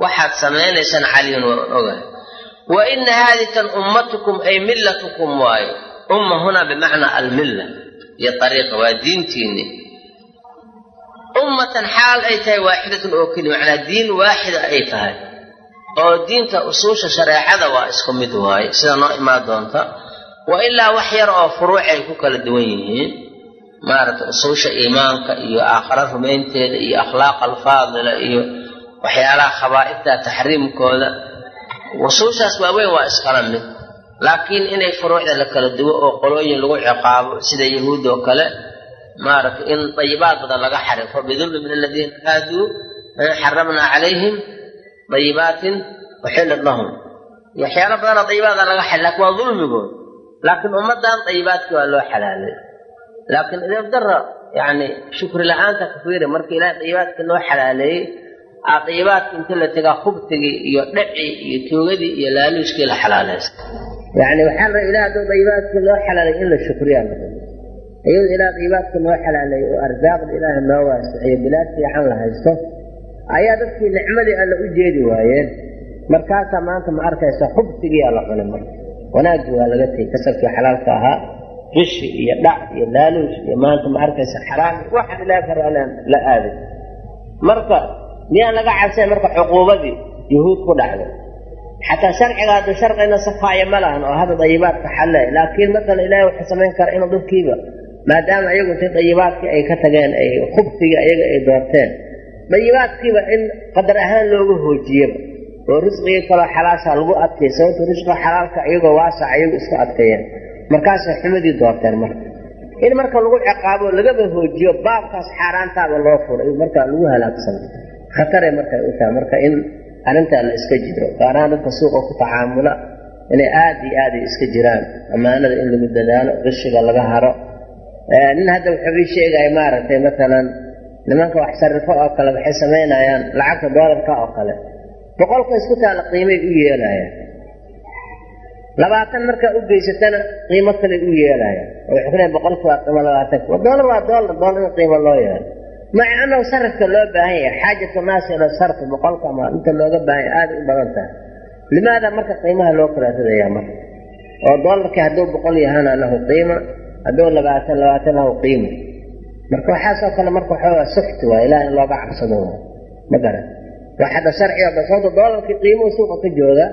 waxaad samaynaysaan caliyun waan ogahay wa ina haadikan ummatukum ay millatukum waayo umma huna bimacnaa almilla iyo ariiqa waa diintiinni ummatan xaal ay tahay waaxidatun oo keli macnaa diin waaxida ay tahay oo diinta usuusha shareecada waa isku mid waaye sida noo imaan doonta wa ilaa wax yar oo furuuc ay ku kala duwan yihiin. Maaragtay usuusha iimaanka iyo aakhara rumaynteeda iyo akhlaaq alfaadila iyo waxyaalaha khabaa'ibta taxriimkooda. Usuushaas waaweyn waa iskala mid. Laakiin inay furuucda la kala duwo oo qolooyin lagu ciqaabo sida yahuud oo kale maaragtay in dayibaad badan laga xarifo. Bidulmi min aladiina haaduu xaramnaa calayhim dayibaatin uxillat lahum. Waxyaalo badanoo dayibaada laga xari laakiin waa dulmigood laakiin ummaddan dayibaadkii waa loo xalaalay laakiin idabdara yani shukri la'aanta kafiiri marka ilahay dayibaadkii loo xalaaleeyey aa dayibaadki inta la tegaa khubtigii iyo dhacii iyo toogadii iyo laaluuskii la xalaaleysa yani waxaa la ilah hadduu dayibaadkii loo xalaalay in la shukriyaa iyado ilaa dayibaadka loo xalaaleeyo oo arsaaqda ilaahay loo waasiciyo bilaad fiican la haysto ayaa dadkii nicmadii alla u jeedi waayeen markaasaa wanaagii waa laga tegey kasabkii xalaalka ahaa rishi iyo dhac iyo laaluush iyo maanta ma arkaysa xaraam waxaan ilaah ka la aaday marka miyaan laga cabsay marka cuquubadii yuhuud ku dhacday? Xataa sharciga hadda sharcina safaaya ma lahan oo hadda dayibaadka xalle laakiin markale ilaahay wuxuu samayn kara inuu dadkiiba maadaama iyagu intay dayibaadkii ay ka tageen ay khubsigii ayaga ay doorteen dayibaadkiiba in qadar ahaan looga hoojiyaba oo risqigii kaloo xalaasha lagu adkay sababto risqiga xalaalka iyagoo waasac iyagu isku adkeeyeen. Markaasay xumadii doorteen marka. In marka lagu ciqaabo lagaba hoojiyo baabkaas xaaraantaaba loo furay marka lagu halaagsano khataray markay u tahay marka in arrintaa la iska jiro gaarahaan dadka suuqa ku tacaamula inay aada iyo aaday iska jiraan ammaanada in lagu dadaalo qishiga laga haro. Nin hadda wuxuu ii sheegaya maaragtay matalan nimanka wax sarifo oo kale waxay samaynayaan lacagta doolarka oo kale boqolka isku taala qiimay u yeelayaan labaatan markaa u geysatana qiimo kale u yeelayaan oo wuxuu ku leeyahay boqolka waa qiimo labaatanka doolar waa doolar doolar in qiimo loo yeelo. Maca annahu sarifka loo baahan yahay xaajatu naasi ila sarfi ama inta looga baahan aada u badan tahay. Limaada marka qiimaha loo kala ridayaa marka oo doolarkii hadduu boqol yahana lahu qiima hadduu labaatan labaatan lahu qiima. Marka waxaasoo kale marka waxoogaa sukti waa ilaah in looga cabsado. Waa ma garan waa xadda sharciga basooda doolarkii qiimuhu suuqa ka jooga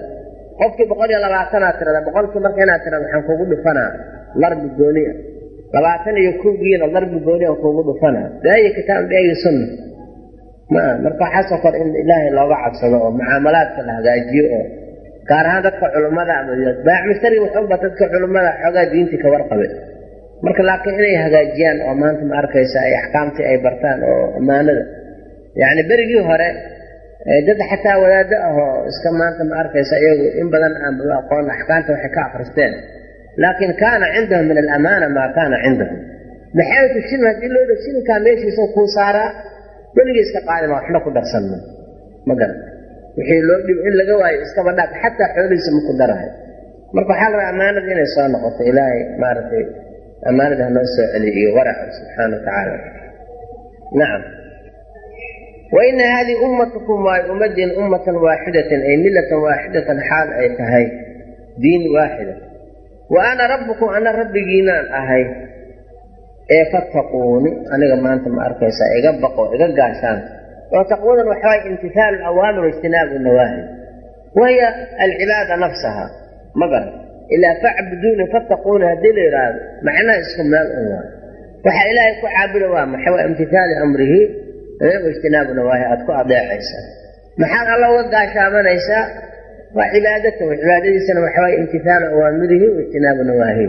qofkii boqol iyo labaatanaad tirada boqolkii marka inaad tirada waxaan kugu dhufanaa larbi gooniya labaatan iyo kowgiina larbi gooniya kugu dhufanaa. Biayi kitaab biayi sunna. Ma marka waxaasoo kor in ilaahay looga cabsado oo mucaamalaadka la hagaajiyo oo gaar ahaan dadka culummada ama baac mustari dadka culummada xoogaa diintii ka warqabe marka laakiin inay hagaajiyaan oo maanta ma arkaysa ay axkaamtii ay bartaan oo ammaanada. Yacni berigii hore dad xataa wadaado ah oo iska maanta ma arkaysa iyagu in badan aan aqoon axkaamta waxay ka akristeen laakiin kaana cindahum min alamaana maa kaana cindahum. Maxaytu shilin haddii loo dho shilinkaa meeshiisa kuu saaraa weligii iska qaadima waxna ku darsanma ma. Garan wixii loo dhib in laga waayo iskaba dhaaf xataa xoolihiisa ma ku darahay. Marka waxaa la rabaa ammaanada inay soo noqoto ilaahay maaragtay ammaanada hanoo soo celiyo iyo waraca subxaana wa tacaala. Nacam waina haadihi ummatukum waayo ummaddiin ummatan waaxidatan ay millatan waaxidatan xaal ay tahay diin waaxida wa ana rabbukum ana rabbigiinaan ahay ee fattaquuni aniga maanta ma arkaysaa iga baqo iga gaashaan oo taqwadan waxawaay imtihaalu alawaamir waijtinaabu nawaahi wahiya alcibaada nafsaha ma ilaa facbuduuni fattaquuni haddii la yidhaahdo macnaha isku meel un waay waxaa ilaahay ku caabuda waa maxay waa imtihaalu amrihi waijtinaabu nawaahi aada ku adeecaysaa maxaad alla uga gaashaamanaysaa waa cibaadatahu cibaadadiisana waxawaay imtihaalu awaamirihi waijtinaabu nawaahi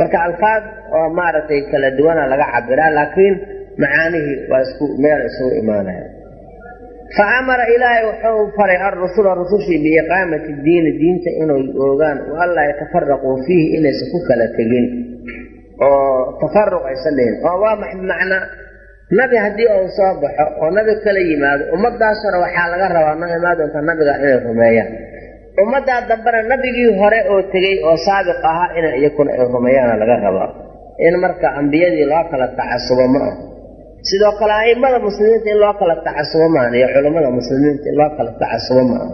marka alfaad oo maaragtay kala duwana laga cabiraa laakiin macaanihii waa isku meel isugu imaanaya fa amara ilaahay wuxuu faray arusula rusushii biiqaamati diini diinta inay oogaan o alla yatafaraquu fiihi inaysan ku kala tegin. Oo tafaruq aysan dhihin oo waa macnaa nabi haddii uu soo baxo oo nabi kala yimaado ummadaasuna waxaa laga rabaa no imaan doonta nabiga inay rumeeyaan. Ummaddaa dambena nabigii hore oo tegey oo saabiq ahaa ina iyakuna ay rumeeyaana laga rabaa. In marka ambiyadii loo kala tacasubo ma ah sidoo kale a'immada muslimiinta in loo kala tacasubo maahan iyo culammada muslimiinta in loo kala tacasubo ma aha.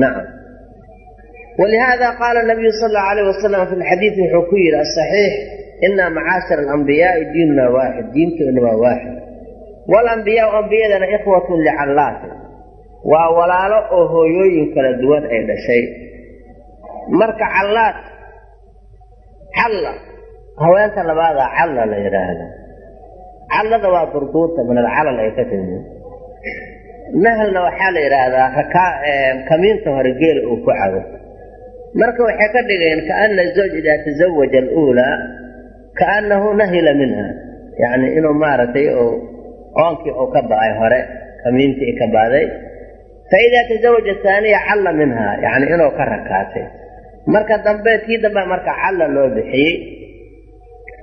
Nacam walihaada qaala nabiyu sal allau alayh wasalam fi lxadiidi wuxuu ku yidhi asaxiix inaa macaashir alambiyaai diinuna waaxid diintoona waa waaxid walambiyaau ambiyadana ikhwatun licallaati waa walaalo oo hooyooyin kala duwan ay dhashay marka callaad calla haweenta labaada calla la yidhaahdo callada waa durduurta min alcalal ay ka timi nahalna waxaa la yidhaahdaa kamiinta hore geela uu ku cabo marka waxay ka dhigeen kaana zawj idaa tazawaja aluulaa kaannahu nahila minha. Yacni inuu maaragtay oo oonkii uu ka ba'ay hore kamiintii ka ba'day. Faidaa tazawaja ahaaniya calla minha. Yacni inuu ka rakaatay. Marka dambe tii dambe marka calla loo bixiyey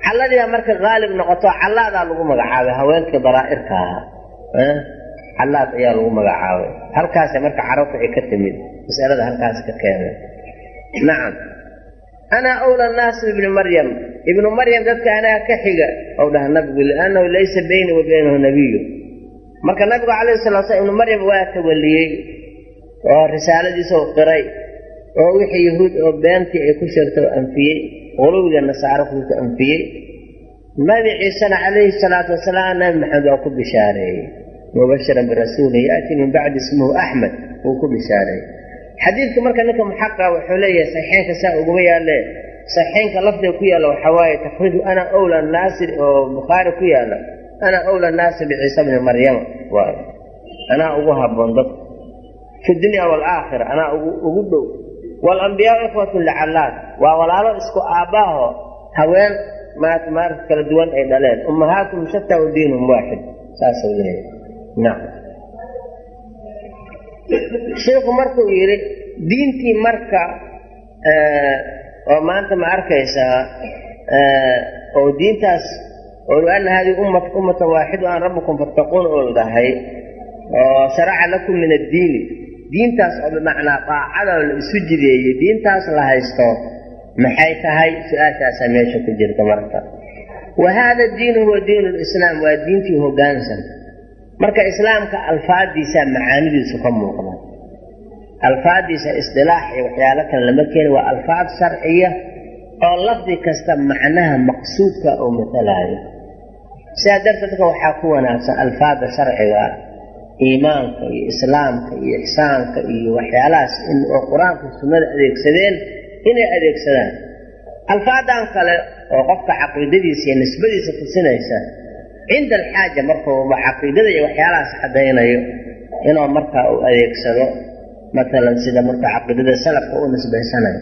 calladiibaa marka haalib noqoto callaadaa lagu magacaabay haweenkii daraa'irka ahaa. Callaad ayaa lagu magacaabay. Halkaasa marka carabta ka timid masalada halkaas ka keenay. Nacam ana awla naasi ibni maryam ibnu maryam dadka anaa ka xiga. Ou dhaha nabigu liannahu laysa bayni wa baynahu nabiyu marka nabigu calayhi salaa slam ibnu maryam waa tawaliyey oo risaaladiisa u qiray oo wixii yahuud oo beentii ay ku sheegtay oo anfiyey quluwda nasaaro kuuka anfiyey. Nabi ciisena calayhi salaatu wasalaam nabi maxamed waa ku bishaareeyey. Mubashiran birasuulin yaatii min bacdi ismuhu axmed wuu ku bishaareeyey. Xadiidka marka ninka muxaqa wuxuu leeyahay saxiixeynka saa uguma yaalle saxiixeynka lafdiga ku yaalla waxaa waaye takriiju ana awla naasi oo bukhaari ku yaalla ana awla naasi biciisa bni maryama waay anaa ugu habboon dadka fi dunya waalaakhira anaa ugu dhow. Waalambiyaau ikhwatun licallaad waa walaalo isku aabbaaho haween maarata kala duwan ay dhaleen. Ummahaatum shataa wa diinum waaxid leeyahay. Nacam sheikhu markuu yidhi diintii marka oo maanta ma arkaysaa oo diintaas oo ana hadihi ummat ummatan waaxid an rabbukum fattaquun oo la dhahay oo sharaca lakum min addiini diintaas oo bimacnaa daacada la isu jideeyey diintaas la haysto maxay tahay? Su'aashaasaa meesha ku jirta marka. Wa haada diinu huwa diinu lislaam waa diintii hoggaansan. Marka islaamka alfaadiisa macaanidiisu ka muuqda alfaadiisa isdilaax iyo waxyaalo kale lama keeni waa alfaad sharciya oo lafdi kasta macnaha maqsuudka uu matalaayo sidaa darteed dadka waxaa ku wanaagsan alfaada sharciga iimaanka iyo islaamka iyo ixsaanka iyo waxyaalahaas in oo qur'aanka sunnada adeegsadeen inay adeegsadaan. Alfaadan kale oo qofka caqiidadiisa iyo nisbadiisa tusinaysa cinda alxaaja markuuba caqiidada iyo waxyaalahaas caddaynayo inuu markaa uu adeegsado matalan sida marka caqiidada salafka u nisbaysanayo.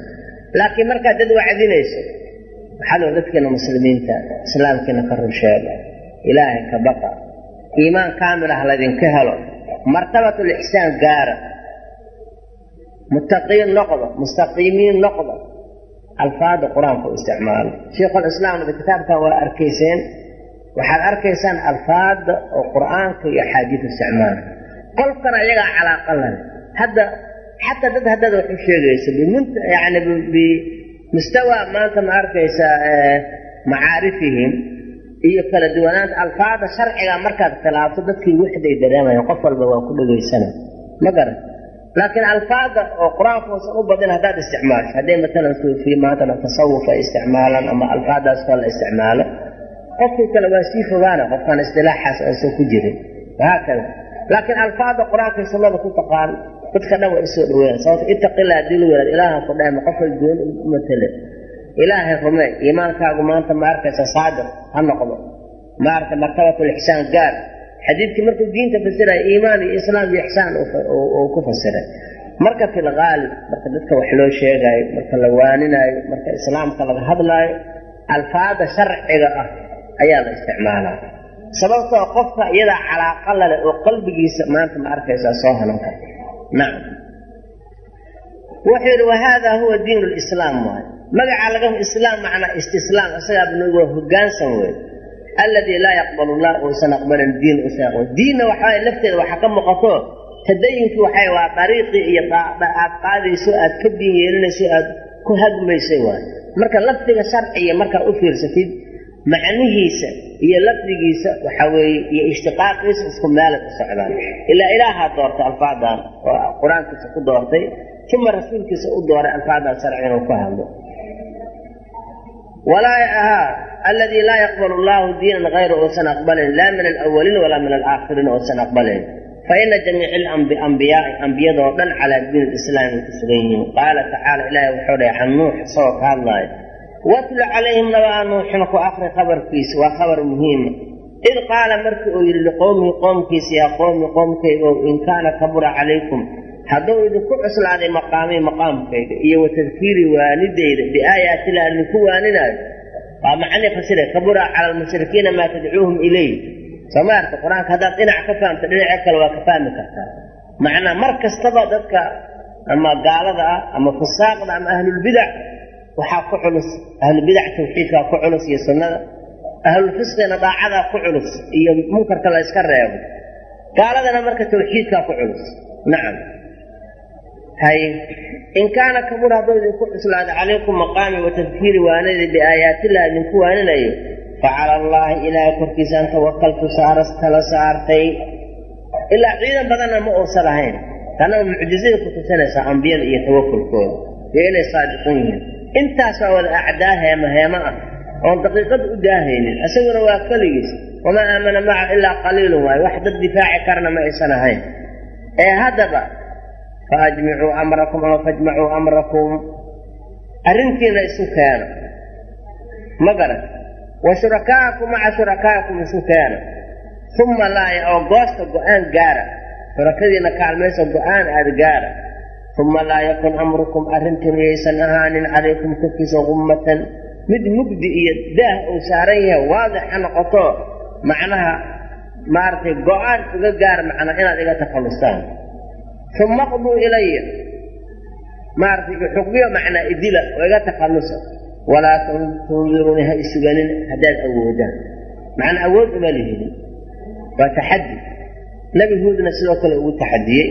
Laakiin markaad dad wacdinayso waxaa loo dadkiina muslimiinta islaamkiina ka run sheega ilaahay ka baqa iimaan kaamil ah laydinka helo martabat lixsaan gaara muttaqiin noqda mustaqiimiin noqda alfaada qur'aanka u isticmaalo. Sheikhulislaamna kitaabkan waa arkayseen waxaad arkaysaan alfaada oo qur'aanka iyo axaadiis isticmaala qolkana iyagaa calaaqa leh hadda xataa dad haddaad wax u sheegayso yani bimustawa maanta ma arkaysaa macaarifihim iyo kala duwanaanta alfaada sharciga markaad khilaafto dadkii wixday dareemayan qof walba waa ku dhegaysana. Ma garan laakiin alfaada oo qur'aanka uusan u badin haddaad isticmaasho hadday matalan suufiye maantana tasawuf ay isticmaalaan ama alfaadaas la isticmaalo qofkii kale waa sii fogaana qofkaan istilaaxaas aysan ku jirin. Wahaakada laakiin alfaada qur'aanka sunnada ku taqaan dadka dhan waa isoo dhaweeyaan sababto ittaqila haddii lu ilaahan ku dhahma qofal gooni u matele ilaahay rumee iimaankaagu maanta ma arkaysa saadiq ha noqdo. Maarata martabatulixsaan gaar. Xadiidkii markuu diinta fasiraya iimaan iyo islaam iyo ixsaan uu ku fasiray. Marka fil haalib marka dadka wax loo sheegaayo marka la waaninaayo marka islaamka laga hadlaayo alfaada sharciga ah ayaa la isticmaalaa sababtoo qofka iyadaa calaaqa lale oo qalbigiisa maanta ma arkaysaa soo hanan karta nacam wuxuu yidhi wahada huwa diin lislaam waay. Magaca laga islaam macnaa istislaam isagaa hogaansan wey alladii laa yaqbal llah uusan aqbalin diin aqbal diinna waxaa lafteeda waxaa ka muuqato tadayunkii waxay waa dariiqii iyo aad qaadayso aad ka diin yeelinayso aad ku hagmaysay waay. Marka lafdiga sharciga markaad u fiirsatid macnihiisa iyo lafdigiisa waxaa weeye iyo ishtiqaaqiisa isku meelay u socdaan. Ilaa ilaahaa doortay alfaadan oo qur'aankiisa ku doortay uma rasuulkiisa u dooray alfaadan sharci inuu ku hadlo. Walaa ahaa alladii laa yaqbal llahu diinan hayra uusan aqbalin laa min alawaliin walaa min alaakhiriin uusan aqbalin. Faina jamiica ambiyaai ambiyadoo dhan calaa diin islaam ay ku sugan yihiin. Qaala tacaala ilaahay wuxuu dhahay can isagoo ka hadlaayo watlu calayhim nabaa nuuxin ku akri khabarkiisa waa khabar muhiima id qaala markii uu yidhi liqowmihi qoomkiisa yaa qowmi qoomkaygow in kaana kabura calaykum. Hadduu idinku cuslaaday maqaamii maqaamkayga iyo wa tadkiiri waanidayda biaayaatillah idinku waaninaayo waa macnii fasira kabura cala almushrikiina maa tadcuuhum ilayh. Soo ma arta qur'aanka haddaad dhinac ka fahamto dhinaca kale waa ka fahmi kartaa macnaa mar kastaba dadka ama gaalada ah ama fusaaqda ama ahlulbidac waxaa ku culus ahlubidac tawxiidkaa ku culus iyo sunnada ahlulfisqina daacadaa ku culus iyo munkarka la yska reebo. Gaaladana marka tawxiidkaa ku culus. Nacam. Hay in kaana kabur hadduu idinku cuslaada calaykum maqaami wa tadkiiri waanadi biaayaatillah idinku waaninayo facala allaahi ilaahay korkiisa an tawakaltu saaras tala saartay. Ilaa ciidan badanna ma uusan ahayn. Tana mucjizada ku tusinaysaa ambiyada iyo tawakulkooda iyo inay saadiqiin yihiin intaas waa wada acdaa heema heema ah. Oon daqiiqad u daahaynin. Isaguna waa keligiis. Wamaa aamana maca ilaa qaliilun waayo. Wax dad difaaci karna ma aysan ahayn. Ee haddaba fa ajmicuu amrakum ama fajmacuu amrakum. Arrintiina isu keena ma garan wa shurakaakum maca shurakaakum isu keena uma laa oo goosta go'aan gaara. Shurakadiina kaalmaysa go'aan aada gaara uma laa yakun amrukum arrintiinu yaysan ahaanin calaykum korkiisa gummatan mid mugdi iyo daah uu saaran yahay waadix ha noqoto macnaha maaragtay go'aan uga gaar macnaa inaad iga takhallustaan uma qduu ilaya maaragtay xukmiyo macnaa idila oo iga takhallusa walaa tundiruuni ha isuganin haddaad awoodaan macnaa awood uma lihidin waa taxaddi nebi huudna sidoo kale ugu taxadiyey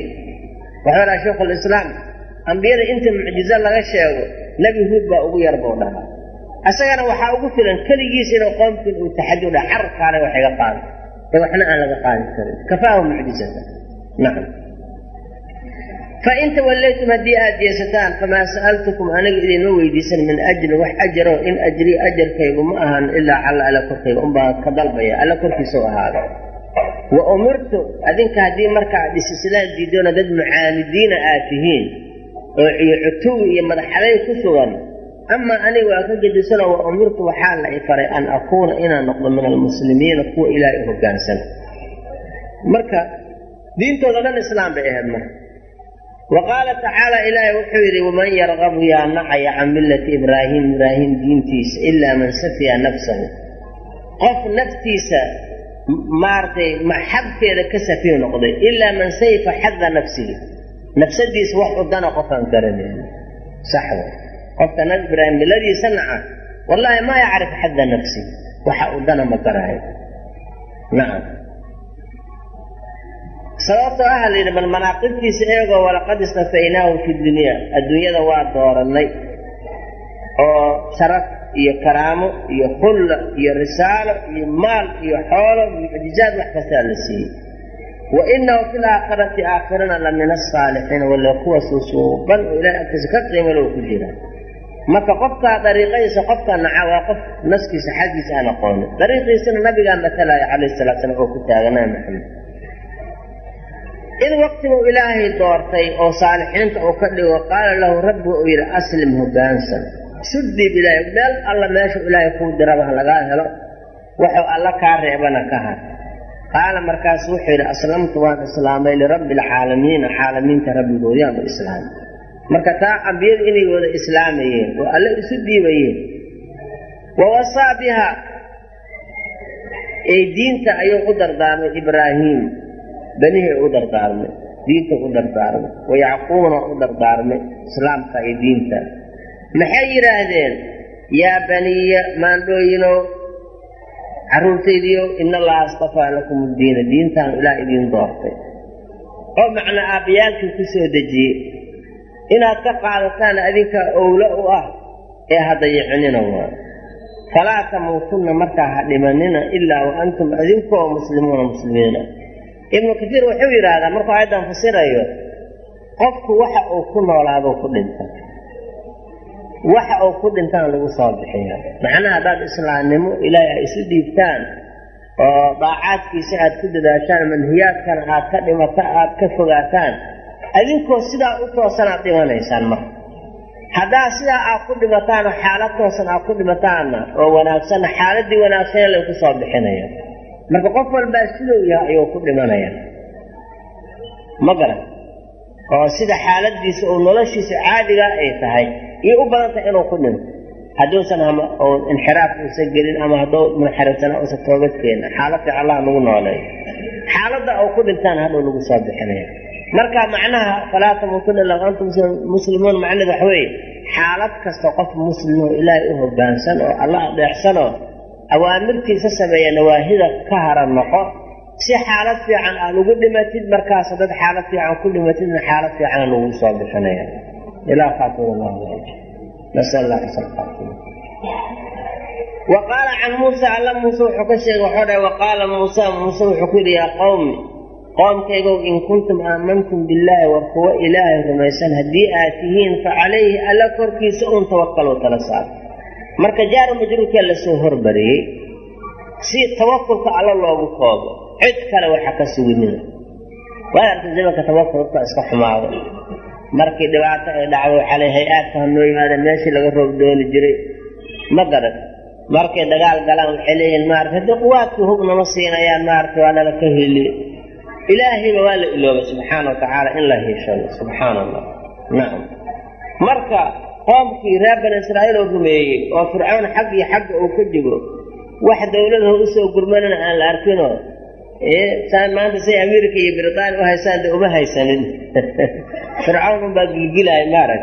wuxuu dhaha sheikhulislaam ambiyada inta mucjizo laga sheego nebi huud baa ugu yar buu dhahaa isagana waxaa ugu filan keligiis inuu qoomkiin uu taxadi dhaha carabkaana wax iga qaado ee waxna aan laga qaadi karin kafaahu mucjizata nacam fain tawallaytum haddii aada jeesataan famaa sa'altukum aniga idinma weydiisan min ajrin wax ajaro in ajrii ajarkaygu ma ahan ilaa cala alla korkayga unbaa ka dalbaya alla korkiisau ahaada wa umirtu adinka haddii marka aad isislaan diidoona dad mucaanidiina aad tihiin oo iyo cutuwi iyo madaxaday ku sugan amaa aniga waa ka gedisano wa umirtu waxaa la i faray an akuuna inaan noqdo min almuslimiina kuwa ilaahay u hoggaansan marka diintooda dhan islaam bay ahayd marka. Wa qaala tacaala ilaahay wuxuu yidhi waman yarqabu yaa nacaya can millati ibraahim ibraahim diintiisa ilaa man safiya nafsahu. Qof naftiisa maaragtay maxabteeda ka safiih noqday ilaa man sayfa xadda nafsihi. Nafsadiisa wax udana qofaan garanayn saxda. Qofka nabi ibraahim miladiisa naca wallaahi maa yacrif xadda nafsi. Waxa udana ma garaayo nacam sababtoo ah la yidhi bal manaaqibtiisa eegoo walaqad istafaynaahu fi dunya. Adduunyada waa doorannay. Oo sharaf iyo karaamo iyo hulla iyo risaalo iyo maal iyo xoolo mucjizaad wax kastaa la siiyey. Wa inahu fi laakhirati aakhirana la min asaalixiina wala kuwa suusuuban oo ilahay agtiisa ka qiimalow ku jira. Marka qofkaa dariiqadiisa qofka naca waa qof naskiisa xaggiisa aan aqoonin dariiqiisana nabigaa matalaya calayhi salatu slam oo ku taaganaa maxamed. In waqtiguu ilaahay doortay oo saalixiinta uu ka dhigo qaala lahu rabbi uu yidhi aslim hoggaansan suddiib ilaahay meel alla meeshu ilaahay kuu diraba ha lagaa helo wuxuu alla kaa reebana ka har qaala markaas wuxuu yidhi aslamtu waan islaamay lirabbi alcaalamiina caalamiinta rabbigoodii aanu islaamay. Marka taa ambiyadu inay wada islaamayeen oo alle isu dhiibayeen wa wasaa biha. Ee diinta ayuu u dardaarmay ibraahiim benihii u dardaarmay diinta u dardaarmay wa yacquubna u dardaarmay islaamka iyo diinta maxay yidhaahdeen yaa baniya maandhooyinow carruurtaydiyo ina allaha astafaa lakum diina diintaanu ilaah idiin doortay. Oo macnaa aabbayaalkii ku soo dejiyey inaad ka qaadataan adinkaa owlo u ah ee ha dayicinina waa. Falaa tamuutunna markaa ha dhimanina ilaa wa antum adinkoo muslimuuna muslimiina. Ibnu kasiir wuxuu yidhaahdaa markuu aayaddan fasirayo qofku waxa uu ku noolaado ku dhinta waxa uu ku dhintaan lagu soo bixiya macnaha haddaad islaamnimo ilaahay ay isu dhiibtaan oo daacaadkiisa aad ku dadaashaan manhiyaadkana aad ka dhimata aad ka fogaataan adinkoo sidaa u toosan aad dhimanaysaan marka haddaa sidaa aad ku dhimataanoo xaalad toosan aad ku dhimataanna oo wanaagsanna xaaladii wanaagsanee lagu soo bixinaya marka qof walbaa siduu yahay ayuu ku dhimanaya ma garan oo sida xaaladiisa oo noloshiisa caadigaa ay tahay iyo u badan tahay inuu ku dhinto hadduusan inxiraaf uusan gelin ama hadduu munxarifsana uusan toobad keenin. Xaalad fiic allah nagu nooleeyo. Xaaladda uu ku dhintaan hadhow lagu soo bixinaya marka macnaha falaa tamuutuna ila antum muslimuun macnaheed waxa weeye xaalad kasta qof muslimoo ilaahay u hoggaansan oo alla adeecsanoo awaamirtiisa sameeya nawaahida ka hara noqo si xaalad fiican aad ugu dhimatid markaas dad xaalad fiican ku dhimatidna xaalad fiican lagu soo bixinaya ilaa khaatuma allah nasal allah xasan khaatima wa qaala can muusa alla muuse wuxuu ka sheegay waxuu dhahay wa qaala muusa muuse wuxuu ku yidhi yaa qowmi qoomkaygow in kuntum aamantum billaahi war kuwo ilaahay rumaysan haddii aad tihiin fa calayhi alla korkiisa un tawakkaluu tala saar. Marka jaaru majruurkaa la soo hormariyey si tawakulka alla loogu koobo cid kale waxa ka suginina waa arka zamanka tawakulka iska xumaado markii dhibaato ay dhacdo xalay hay'aadka hanoo yimaadeen meeshii laga roob dooni jiray. Ma garan markay dagaal galaan waxay leeyihiin maarata haddii quwaadkii hub nama siinayaan maarata waa nala ka heliye ilaahayba waa la iloobay subxaana wa tacaala in la hiishado subxaana allah nacam marka qoomkii reer bani israa'iil oo rumeeyey oo fircoon xag iyo xagga uu ka digo wax dowladaha u soo gurmanana aan la arkinoo saan maanta say america iyo britania u haysaan de uma haysanin. [LAUGHS] Fircawn unbaa gilgilaaya maarag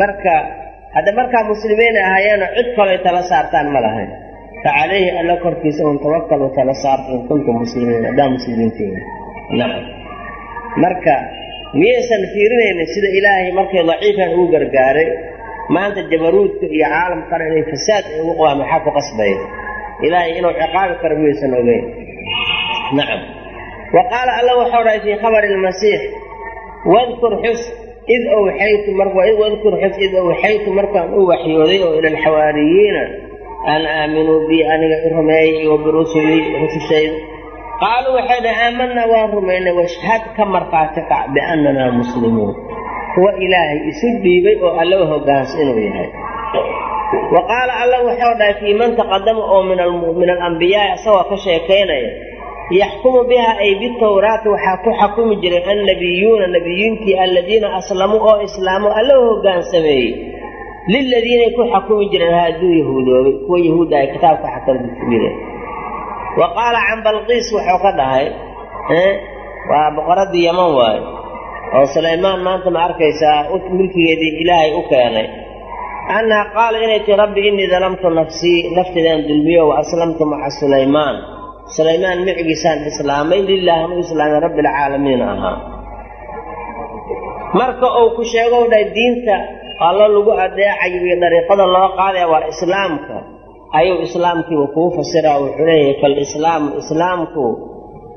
marka hadda markaa muslimiinay ahaayeenoo cid kaloy tala saartaan ma lahayn fa calayhi alla korkiisa un tawakkalu tala saarta in kuntum muslimiin haddaa muslimiintiina nacam marka miyaysan fiirinaynin sida ilaahay markay daciifan ugu gargaaray maanta jabaruudka iyo caalamkana inay fasaad ay ugu qabaan maxaa ku qasbaya? Ilaahay inuu ciqaabi karo miyaysan ogeyn nacam wa qaala alla waxau dhahay fii khabari lmasiix wadkur xus id awxaytu wadkur xus id awxaytu markaan u waxyooday oo ila alxawaariyiina an aaminuu bi aniga i rumeeyay wa birusulii rusushayda qaaluu waxay dhahay aamanaa waan rumaynay washhad ka markhaati kac biannanaa muslimuun kuwa ilaahay isu dhiibay oo allaba hoggaansa inuu yahay wa qaala alla wuxuu dhahay fii man taqadama oo min alambiyaai isagoo ka sheekaynaya yaxkumu biha ay bitawraati waxaa ku xakumi jiray annabiyuuna nebiyiintii alladiina aslamuu oo islaamu allaba hoggaansameeyey liladiinay ku xakumi jireen haaduu yahuudoobay. Kuwa yahuudda ay kitaabka xakaldigtugireen wa qaala can balqiis wuxuu ka dhahay waa boqoraddii yaman waaye oo sulaymaan maanta ma arkaysaa milkigeedii ilaahay u keenay. Annaha qaala inay tii rabbi innii dalamtu nafsii nafteedaan dulmiyo wa aslamtu maca sulaymaan sulaymaan micigiisaan islaamay lilaahi anu islaamay rabbi alcaalamiin ahaa marka uu ku sheegow dhahay diinta allo lagu adeecayo iyo dariiqada loo qaadaya waa islaamka. Ayuu islaamkiiba kuu fasiraa wuxuu leeyahay falislaamu islaamku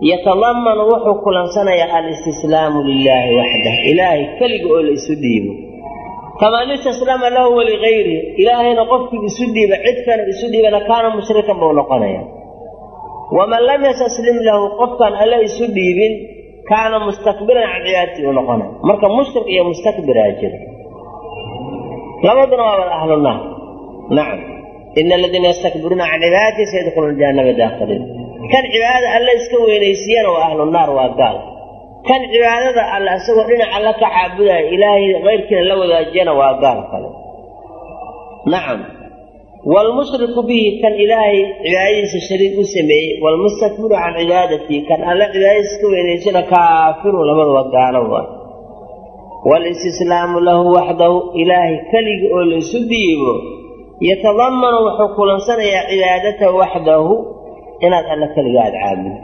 yatadamanu wuxuu kulansanayaa alistislaamu lilaahi waxdah. Ilaahay keliga oo la isu dhiibo. Faman istaslama lahu waligayrihi ilaahayna qofkii isu dhiiba cid kale isu dhiibana kaana mushrikan buu noqonaya waman lam yastaslim lahu qofkaan alla isu dhiibin kaana mustakbiran can cibaadatii u noqonaya marka mushrik iyo mustakbiraa jira. Labaduna waa wada ahlunaar nacam ina aladiina yastakbiruuna can cibaadatii sayadkhuluuna jahannama daakhiliin kan cibaadada alle iska weynaysiiyana waa ahlunaar waa gaal. Kan cibaadada alle isagoo dhinac alle ka caabudaya ilaahay keyrkiina la wadaajiyana waa gaal kale. Nacam waalmushriku bihi kan ilaahay cibaadadiisa shariik u sameeyey waalmustakbiru can cibaadatii kan alle cibaadadiisa iska weynaysiyana kaafirun labaduba gaalo waa walistislaamu lahu waxdahu ilaahay keligii oo la isu dhiibo yatadamanu wuxuu kulansanayaa cibaadatahu waxdahu inaad alla keliga aada caabudid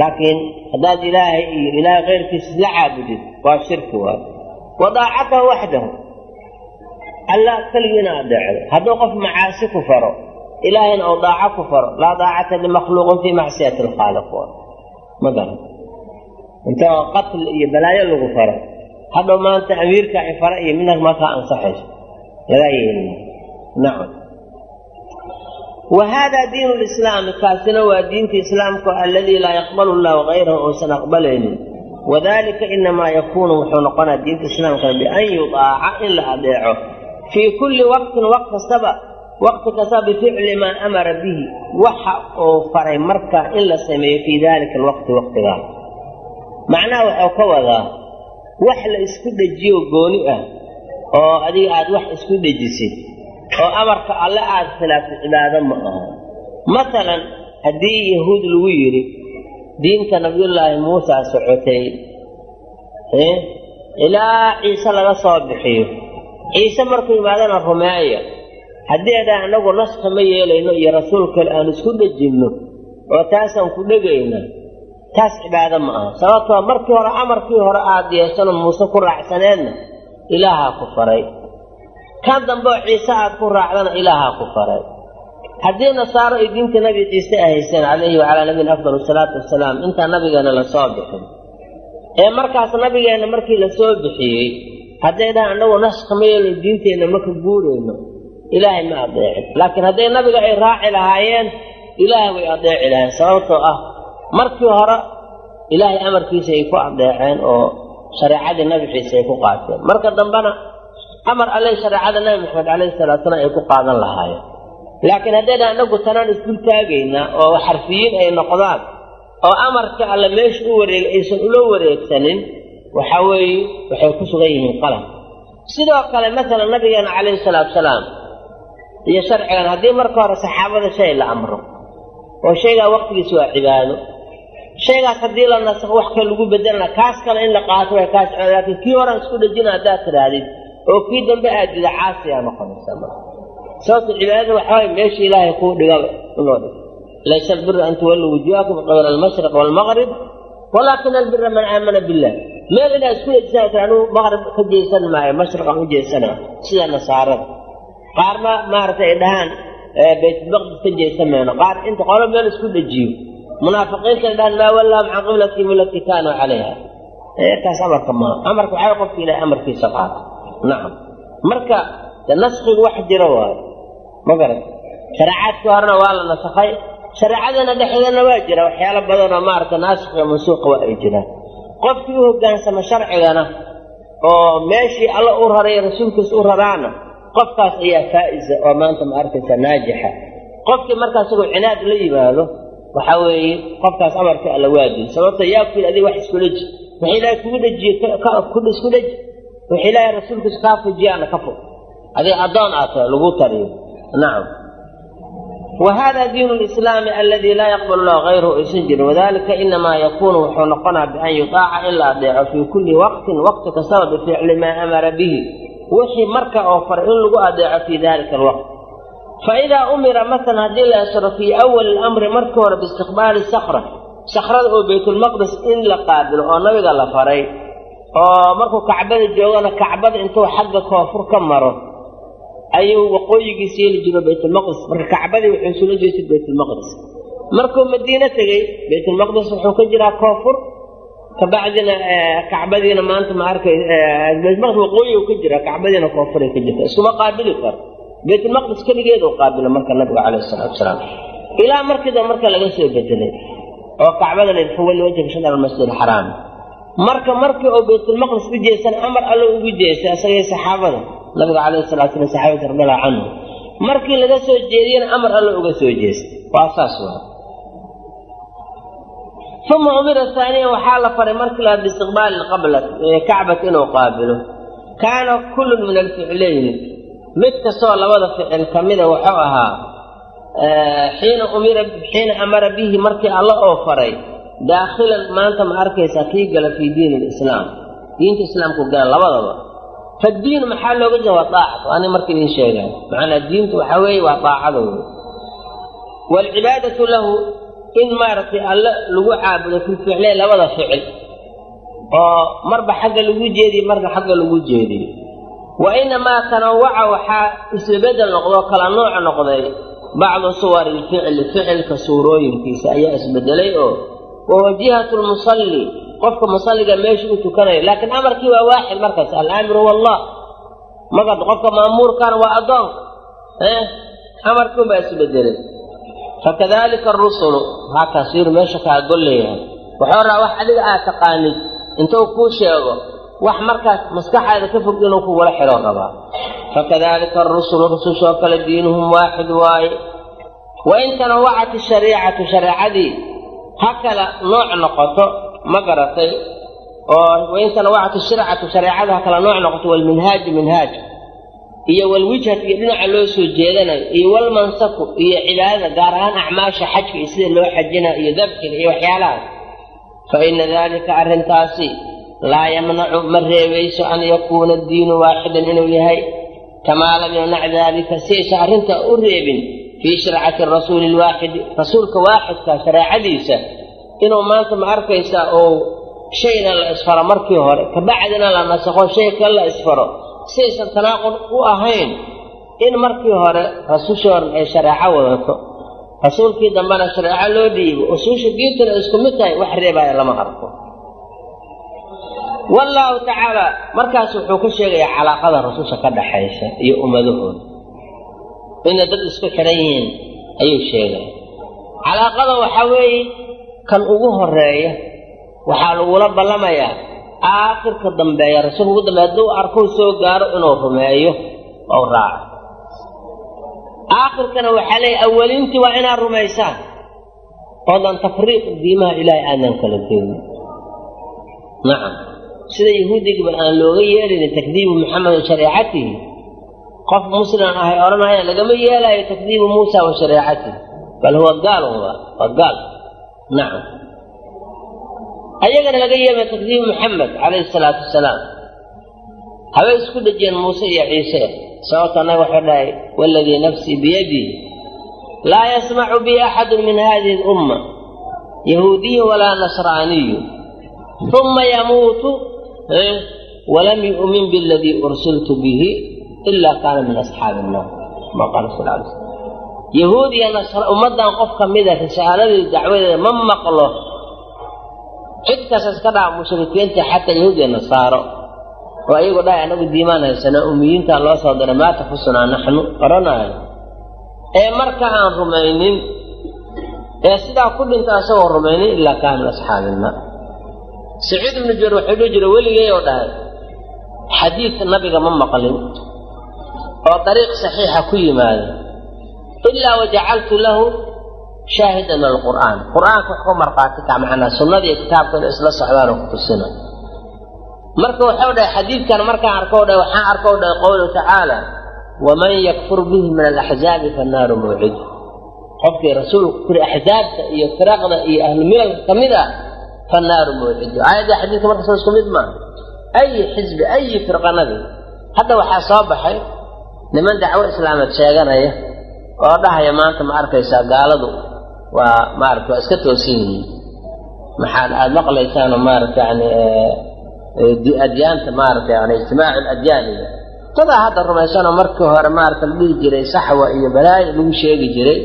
laakiin haddaad ilaahay iyo ilaahay keyrkiisa isla caabudid waa shirki waay wa daacatahu waxdahu alla keligii inaad adeecdo hadduu qof macaasi ku faro ilaahayna uu daaco ku faro laa daacata limakhluuqin fii macsiyati alkhaaliq waay ma garan. Inta qatl iyo balaayo lagu faro hadhow maanta amiirka ay fara iyo midna markaa ansaxayso. Lagaa nacam wa haadaa diinu lislaami kaasina waa diinta islaamka alladii laa yaqbalu llahu kayrahu uusan aqbalaynin. Wadalika inamaa yakuunu wuxuu noqonaa diinta islaamkana bian yudaaca in la adeeco fii kulli waqtin waqt kastaba waqti kastaba bificli maa amara bihi waxa uu faray markaa in la sameeyo fii dalika alwaqti waqtigaa macnaha waxuu ka wadaa wax la isku dhejiyo gooni ah oo adiga aad wax isku dhejisid oo amarka alle aada khilaafta cibaado ma aha masalan haddii yahuud lagu yidhi diinta nabiyullaahi muusa socotay ilaa ciise laga soo bixiyo ciise markuu yimaadana rumeeya haddii adaan annagu naska ma yeelayno iyo rasuul kale aan isku dhejinno oo taasaan ku dhegayna taas cibaado ma aha. Sababtoo markii hore amarkii hore aada yeeshano muuse ku raacsaneedna ilaahaa ku faray. Kan dambe oo ciise aad ku raacdana ilaahaa ku faray. Haddii nasaaro ay diinta nabi ciise ahayseen calayhi wacalaa nabiyina afdal salaatu wasalaam intaan nabigeena la soo bixin. Ee markaas nabigeenna markii la soo bixiyey hadday dhahan annagu naska ma yeelno diinteenna maka guurayno ilaahay ma adeecin laakiin hadday nabiga ay raaci lahaayeen ilaahay way adeeci lahayen sababtoo ah markii hore ilaahay amarkiisa ay ku adeeceen oo shareecadii nabi ciise ay ku qaateen. Marka dambena amar alle shareecada nabi maxamed calayhi salaatuna ay ku qaadan lahaayeen. Laakiin haddayna anagu tanaan isdul taagaynaa oo xarfiyiin ay noqdaan oo amarka alle meesha u wareegay aysan ula wareegsanin waxa weeye waxay ku sugan yihiin qalan sidoo kale masalan nabigeena calayhi salaatu salaam iyo sharcigan haddii marka hore saxaabada shay la amro oo shaygaa waqtigiisa waa cibaado shaygaas haddii la nasakho wax kale lagu bedelana kaas kale in la qaato waa kaas laakiin kii horaan isku dhejina haddaad tidhaahdid oo kii dambe aad dida caasiyaa noqonaysa marka. Sababta cibaadada waxawaaye meesha ilaahay kuu dhigaba inoo dhig. Laysa albira an tuwalluu wujuhakum qibla almashriq waalmaqrib walaakina albira man aamana billah meel inaad isku dhejisaan kara anugu maqrib ka jeesan maayo mashriqan u jeesana sida nasaarada qaarna maaragtay ay dhahaan baytulmaqdis ka jeesan mayno qaar inta qolo meel isku dhejiyo munaafiqiinta dhahaan maa wallaahum can qiblati milati kaanuu calayha taas amarka maaha amarka waxaa qofka ilahay amarkiisa qaata nacam marka naskigu wax jiro waayo ma garat shareecaadkii horena waa la nasakhay shareecadana dhexdeedana waa jira waxyaalo badanoo maaragta naasikha mansuuqa waa ay jiraan. Qofkii u hoggaansama sharcigana oo meeshii alla u raray rasuulkiisa u raraana qofkaas ayaa faa'iza oo maanta ma arkaysa naajixa. Qofkii markaa isagoo cinaad la yimaado waxaa weeye qofkaas amarkii alla waadiy sababta yaa ku yidhi wax iskula ji wix ilaahay kugu dhejiye isku dheji wix ilaahay rasuulkiisa kaa fujiyaana ka fog adiga addoon aad lagu tariyo. Nacam whada diin lislaami aladii laa yaqbal lah kayruhu aysan jirin wadalika inamaa yakuunu wuxuu noqonaa bian yutaaca in la adeeco fii kulli waqtin waqti kastaba bificli maa amara bihi wixii marka oo faray in lagu adeeco fii dalika alwaqt faidaa umira maala haddii la asro fii awali amri markii hore biistiqbaali sakra sakrada oo baytulmaqdis in la qaabilo oo nabiga la faray oo markuu kacbada joogana kacbada intuu xagga koonfur ka maro ayuu waqooyigiis yeeli jiro baytulmaqdis marka kacbadii wuxuu isula jeestay baytulmaqdis markuu madiine tegey baytulmaqdis wuxuu ka jiraa koonfur. Kabacdina kacbadiina maanta ma arkay baytulmaqdis waqooyigu ka jira kacbadiina koonfuray ka jirta iskuma qaabili karo baytulmaqdis keligeedu qaabilo marka nabiga calayhi salaatu wasalaam. Ilaa markiida marka laga soo bedelay oo kacbada la fawali wajhaka shadar almasjid alxaraam marka markii oo baytulmaqdis u jeestan amar allo ugu jeestay asagay saxaabada nabiga calayhi salatu slam saxaabata radiallahu canhu markii laga soo jeediyena amar alla uga soo jeestay waa saas waa. Uma umira haaniyan waxaa la faray markii la biistiqbaali qabla kacbata inuu qaabilo. Kaana kullun min alficlayni mid kastoo labada ficil ka mida wuxuu ahaa xiina umira xiina amara bihi markii alla oo faray daakhilan maanta ma arkaysaa kii gala fii diin lislaam diinta islaamku gala labadaba fadiinu maxaa looga jeeda waa daacatu ani marka idin sheegaan macnaa diintu waxaa weeye waa daacada wey waalcibaadatu lahu in maaragtay alle lagu caabudo fi ficlee labada ficil oo marba xagga lagu jeediye marka xagga lagu jeediyo wa inamaa tanawaca waxaa isbebedel noqdoo kala nooc noqday bacdu suwari lficli ficilka suurooyinkiisa ayaa isbedelay oo wahuwa jihatu lmusalli qofka musalliga meesha u tukanaya laakiin amarkii waa waaxid markaas alaamiru huwa allah magad qofka maamuurkana waa addoonka amarkii unbaa isbedelay fakadalika arusulu haakaas yuru meesha kaa golleeyahay wuxuu rabaa wax adiga aad taqaanid intuu kuu sheego wax markaas maskaxaada ka fog inuu kugula xidhoo rabaa. Fakadalika arusulu rusushoo kale diinuhum waaxid waaye. Wain tanawacat ishariicatu shareecadii ha kala nooc noqoto ma garatay oo wain tanawacat ishircatu shareecadu ha kala nooc noqoto walminhaaju minhaaj iyo walwijhatu iyo dhinaca loo soo jeedanayo iyo walmansaku iyo cibaadada gaar ahaan acmaasha xajka iyo sida loo xajina iyo dabxiga iyo waxyaalahaas fa ina dalika arrintaasi laa yamnacu ma reebayso an yakuuna diinu waaxidan inuu yahay. Kamaa lam yamnac daalika si aysan arrintaa u reebin fii shircati rasuuli lwaaxidi rasuulka waaxidka shareecadiisa inuu maanta ma arkaysaa oo shayna la isfaro markii hore. Kabacdina la nasakho shay kale la isfaro. Si aysan tanaaqud u ahayn in markii hore rasuushii hore ay shareeco wadato. Rasuulkii dambena shareeco loo dhiibo usuusha diintuna isku mid tahay wax reebaya lama arko. Wallaahu tacaala markaas wuxuu ka sheegayaa calaaqada rasuusha ka dhaxaysa iyo ummadahooda. Inay dad isku xidhan yihiin ayuu sheegaya calaaqada waxaa weeye kan ugu horreeya waxaa lagula ballamayaa aakhirka dambeeya rasuulka ugu dambeeya hadduu arkuu soo gaaro inuu rumeeyo ou raaco. Aakhirkana waxaa leeyahy awaliintii waa inaad rumaysaan. Oodan tafriiq diimaha ilaahay aadan kala gelin nacam sida yahuudigiba aan looga yeelinin takdiibu maxamed wa shareecatihi qof muslim ahay odhanaya lagama yeelayo takdiibu muusa wa shareecatihi bal huwa gaal waa gaal nacam ayagana laga yeelmay takdiibu maxamed calayhi salaatu wasalaam habay isku dhejiyeen muuse iyo ciise sababta annaga waxay dhahay waaladii nafsii biyadihi laa yasmacu bi axadun min hadihi alumma yahuudiyu walaa nasraaniyu uma yamuutu walam yu'min biladii ursiltu bihi ila kaana min asxaabi innaar kama qaala sal alay slam yahuud iyo ummaddan qof ka mida risaaladii dacwadeeda ma maqlo. Cid kasta iska dhaca mushrikiinta xataa yahuud iyo nasaaro. Oo ayagu dhahay anagu diimaan haysana umiyiintaan loo soo diray maa tafusunaa naxnu odhanaayo ee marka aan rumaynin ee sidaa ku dhinta isagoo rumaynin ilaa kaana min asxaabi innaar saciid ibnu jubayr wuxuu dhihi jiray weligay oo dhahay xadiid nabiga ma maqlin oo dariiq saxiixa ku yimaada ilaa wajacaltu lahu shaahidan alqur'aan qur'aanka wax ku markhaati kac macnaa sunnadiiyo kitaabka inay isla socdaanoo ku tusina marka waxau dhahay xadiidkan markaan arko dhahay waxaan arko dhahay qowluhu tacaala waman yakfur bihi min alaxzaabi fannaaru mawcid qofkii rasuulku kuri axzaabta iyo firaqda iyo ahlumilal ka mid ah fannaaru mawcidu aayadda xadiidka markaas isku mid maaha ayi xisbi ayi firqanadii hadda waxaa soo baxay niman dacwo islaameed sheeganaya oo dhahaya maanta ma arkaysaa gaaladu? Waa maarata waa iska toosin yihiin maxaad aada maqlaysaanoo maarata yani adyaanta maarata yani ijtimaacu ladyaaniga dadaa hadda rumaysanoo markii hore maarata la dhihi jiray saxwa iyo balaayo lagu sheegi jiray.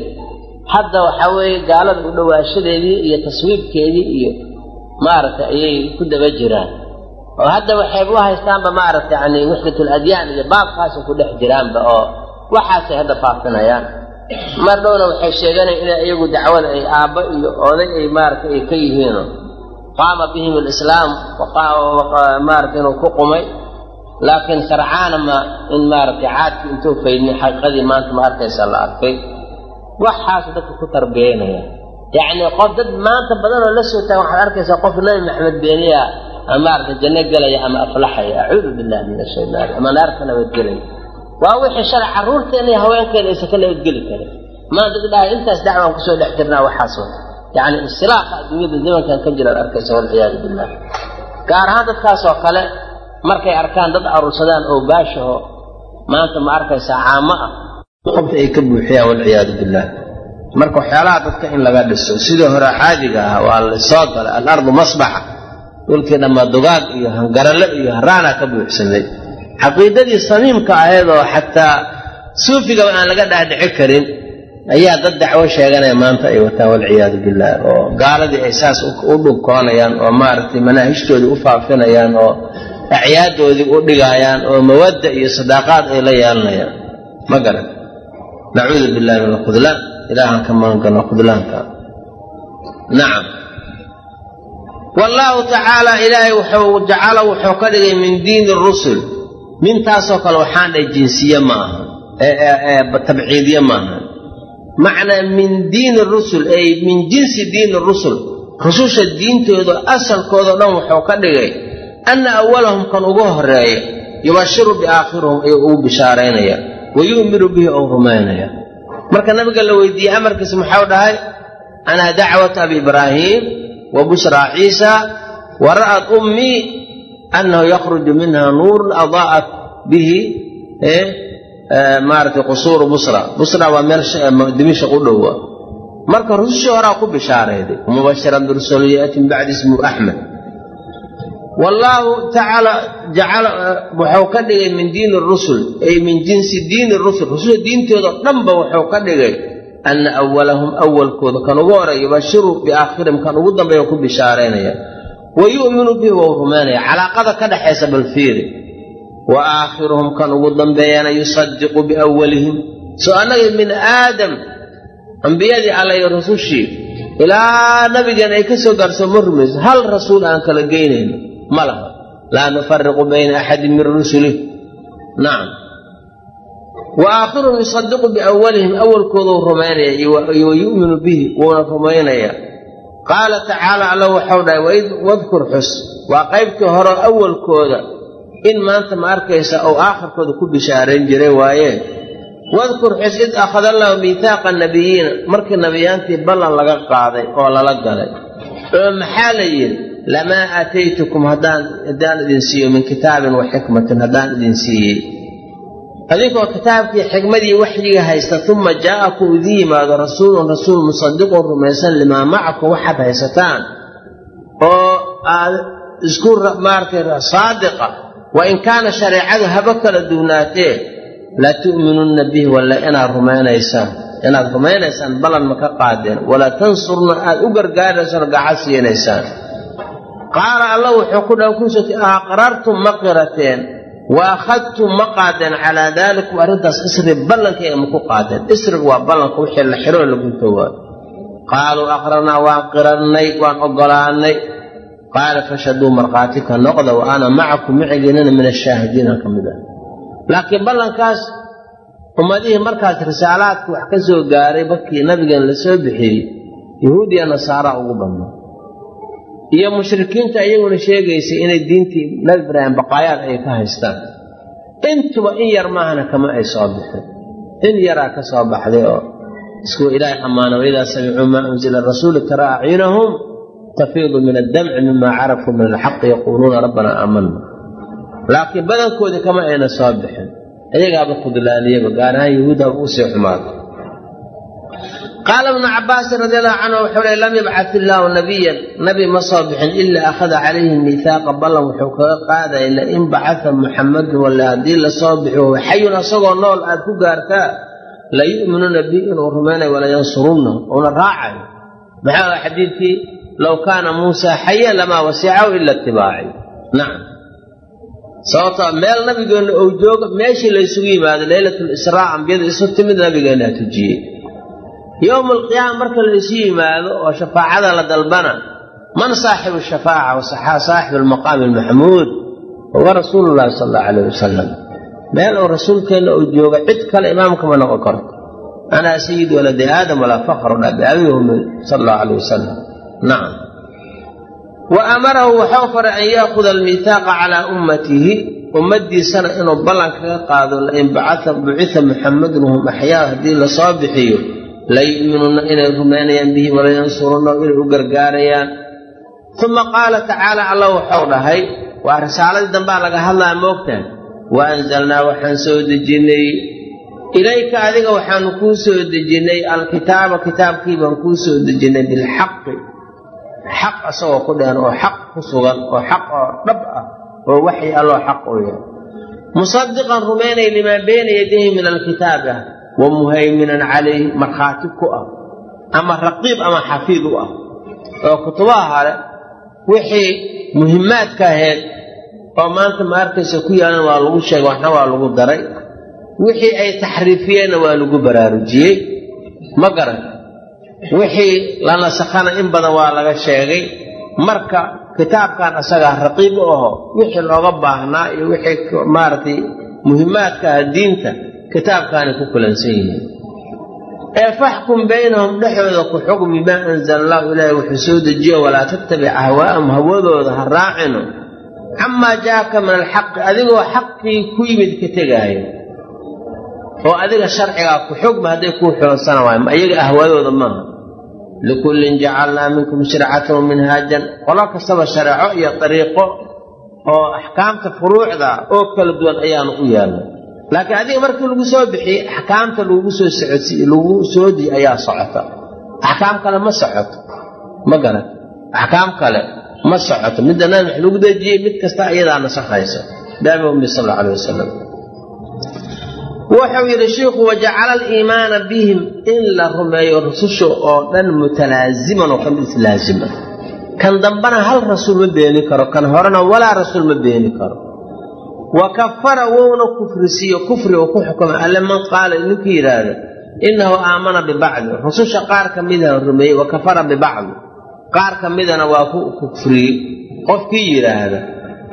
Hadda waxaa weeye gaalada u dhawaashadeedii iyo taswiibkeedii iyo maaragtay ayay ku daba jiraan. Oo hadda waxayba u haystaanba maaragta yani wixdatul adyaan iyo baabkaasay ku dhex jiraanba oo waxaasay hadda faafinayaan mar dhowna waxay sheeganaya inay iyagu dacwada ay aabbo iyo oday ay maaragta ay ka yihiino qaama bihim alislaam maarata inuu ku qumay. Laakiin sarcaana ma in maaragtay caadkii intuu faydnay xaqiiqadii maanta ma arkaysa la arkay. Waxaasu dadka ku tarbiyeynaya yacni qof dad maanta badan oo la soo taagan waxaad arkaysaa qof nabi maxamed beeniya ama maaragtay janno gelaya ama aflaxaya. Acuudu billahi min ashaytaan ama naarta nabadgelaya waa wixii shalay carruurteena iyo haweenkeena aysan ka nabadgeli karin maanta dad dhahay intaas dacwaan ku soo dhex jirnaa waxaas yacni insilaaqa adduunyada zamankan ka jiraad arkaysa walciyaadu billah. Gaar ahaan dadkaas oo kale markay arkaan dad aruursadaan oo baashaho maanta ma arkaysaa caamo ah. Qofta ay ka buuxiyaan walciyaadu billah. Marka waxyaalaha dadka in laga dhiso sidii hore caadiga ah waa la soo galay alardu masbaxa. Dhulkii dhammaa dugaag iyo hangarale iyo haraanaa ka buuxsamay caqiidadii samiimka ahayd oo xataa suufigaba aan laga dhaadhici karin ayaa dad dacwo sheeganaya maanta ay wataan walciyaadu billah oo gaaladii ay saas u dhunkoonayaan oo maaragtay manaahijtoodii u faafinayaan oo acyaaddoodii u dhigaayaan oo mawadda iyo sadaaqaad ay la yeelanayaan ma garan nacuudu billahi min alkhudlaan ilaahaan ka maangano khudlaanka nacam wallaahu tacaala ilaahay wuxuu jacala wuxuu ka dhigay min diini rusul mintaasoo kale waxaan dhahay jinsiye ma aha tabciidiye ma aha macnaa min diini rusul ay min jinsi diini rusul rususha diintooda asalkoodao dhan wuxuu ka dhigay anna awalahum kan ugu horreeya yubashiru biaakhirihum ayuu ugu bishaaraynaya wa yu'minu bihi ou rumaynaya. Marka nabiga la weydiiyey amarkiisa muxuu dhahay? Anaa dacwat abi ibraahiim wa bushraa ciisa wa ra'at ummii annahu yakhruju minha nuurun adaa'at bihi maaragtay qusuuru busra busra waa meel dimishaq u dhowa marka rusushii horaa ku bishaarayday mubashiran birasuulin yaati min bacdi ismuhu axmed wallaahu tacaala jacala wuxuu ka dhigay min diini rusul ay min jinsi diini rusul rususha diintooda dhanba wuxuu ka dhigay anna awalahum awalkooda kan ugu horreeya yubashiru biaakhirihim kan wa yu'minu bihi wou rumaynaya calaaqada ka dhexaysa balfiiri wa aakhiruhum kan ugu dambeeyana yusadiqu biawalihim soo annaga min aadam ambiyadii alla iyo rasushii ilaa nabigeena ay ka soo gaarso ma rumayso. Hal rasuul aan kala geynayno ma laha. Laa nufariqu bayna axadin min rusulih nacam wa aakhiruhum yusadiqu biawalihim awalkooduu rumaynaya iyo wa yu'minu bihi wuuna rumaynaya qaala tacaala alla waxau dhahay wadkur xus waa qaybtii hore awalkooda in maanta ma arkaysa ou aakhirkooda ku bishaarayn jiray waayeen wadkur xus id akhada allahu miithaaqa nabiyiina markii nabiyaantii ballan laga qaaday oo lala galay. Oo maxaa la yidhi? Lamaa aataytukum haddaan idin siiyo min kitaabin wa xikmatin haddaan idin siiyey adinkoo kitaabkii xikmadii waxyiga haysta uma jaa'akum idin yimaado rasuulun rasuul musadiqun rumaysan limaa macakum waxaad haysataan oo aad isku maaratay saadiqa wa in kaana shareecadu haba kala dugnaatee la tu'minunna bihi walla inaad rumaynaysaan inaad rumaynaysaan ballan ma ka qaadeen wala tansurna aad u gargaaraysaan gaca siinaysaan. Qaala alla wuxuu ku dha kusoti aqrartum ma qirateen wa akhadtum ma qaadeen calaa daalikum arrintaas isri ballankayga ma ku qaadeen isrig waa ballanka wixii la xiroo lagunta waayo qaaluu aqrarnaa waan qirannay waan oggolaannay qaala fashhaduu markhaati ka noqda wa ana macakum macigiinana min ashaahidiina ka mid ah laakiin ballankaas ummadihii markaas risaalaadku wax ka soo gaaray markii nabigan la soo bixiyey yahuudiya nasaara ugu badnaa iyo mushrikiinta iyaguna sheegaysay inay diintii nabi ibraahim baqaayaad ay ka haystaan. Intuba in yar maahana kama ay soo bixin. In yaraa ka soo baxday oo iskuu ilaahay ammaana waidaa samicuu maa unzila rasuulu tara acyunahum tafiidu min addamci mima carafuu min alxaqi yaquuluuna rabbanaa aamanna. Laakiin badankoodii kama ayna soo bixin. Iyagaaba kudlaaniyaba gaar ahaan yahuudaba u sii xumaada qaala ibnu cabaasin radi allahu canhu wuxuu le lam yabcad illaahu nabiyan nabi ma soo bixin ilaa akhada calayhi miihaaqa ballan wuxuu kaga qaadaya lain bacata muxamadun walla haddii la soo bixi wahuwa xayun asagoo nool aad ku gaartaa la yu'minuuna bi inuu rumaynayo walayansurunna uuna raacayo maxaa aha xadiidkii low kaana muusaa xayan lamaa wasicahu ila itibaaci nacam sababtoo meel nabigeenna ou joogo meeshii laysugu yimaado leylatul israa ambiyadu isu timid nabigeenna tujiyey yowma alqiyaama marka la isu yimaado oo shafaacada la dalbana man saaxibu shafaaca saaxibu almaqaami almaxmuud huwa rasuulu llahi sala allahu alayh wasalam meel uu rasuulkeenna uu joogo cid kale imaamkama noqon karto. Anaa sayid waladi aadam walaa fakru dha biabihi ummi sala allahu alayh wasalam nacam wa amarahu waxau faray an yaakuda almiihaaqa calaa ummatihi ummaddiisana inuu ballan kaga qaado lain bucita muxamadun hum axyaa haddii la soo bixiyo la yu'minuuna inay rumaynayaan bihi walayansurunna inay u gargaarayaan uma qaala tacaala allah waxau dhahay waa risaaladii dambaa laga hadlaya moogtahay wa anzalnaa waxaan soo dejinnay ilayka adiga waxaanu kuu soo dejinnay alkitaaba kitaabkii baan kuu soo dejinnay bilxaqi xaq asagoo ku dhean oo xaq ku sugan oo xaq oo dhab ah oo waxyi alloo xaq u yahay musadiqan rumaynaya limaa bayna yadayhi min alkitaabi ah wa muhayminan calayhi markhaati ku ah ama raqiib ama xafiid u ah. Oo kutubaha hale wixii muhimaadka ahayd oo maanta ma arkaysa ku yaalan waa lagu sheegay waxna waa lagu daray. Wixii ay taxriifiyeenna waa lagu baraarujiyey. Ma garan. Wixii la nasakhana in badan waa laga sheegay. Marka kitaabkan asagaa raqiib u aho wixii looga baahnaa iyo wixii maaragtay muhimaadka ah diinta kitaabkaanay ku kulansan yihiin ee faxkum baynahum dhexdooda ku xukmi maa anzala allahu ilaahay wuxuu soo dejiyo walaa tattabic ahwaa'ahum hawadooda ha raacino. Camaa jaaka min alxaqi adigoo xaqii ku yimid ka tegaayo oo adiga sharcigaa ku xugma hadday kuu xoonsana waay. Iyaga ahwaadooda maaha. Likullin jacalnaa minkum shircatan minhaajan qolo kastaba shareeco iyo dariiqo oo axkaamta furuucda oo kala duwan ayaanu u yeelnay laakiin adiga markii lagu soo bixiyey axkaamta lagu soo soodi ayaa socota. Axkaam kale ma socoto. Ma garan axkaam kale ma socoto. Midda nabi wax lagu dejiyey mid kasta iyadaa nasakhaysa daama ummi sal alla alay wasalam wuxuu yidhi shiikhu wajacala aliimaana bihim in la rumeeyo rususha oo dhan mutalaaziman oo kan islaazima kan dambana hal rasuul ma beeni karo kan horena walaa rasuul ma beeni karo wa kafara kufrisiiyo kufri uu ku xukuma alle man qaala ninkii yidhaahda innahu aamana bibacdi rususha qaar ka midaha rumeeyey wa kafara bibacdi qaar ka midana waa ku kufriyey. Qofkii yidhaahda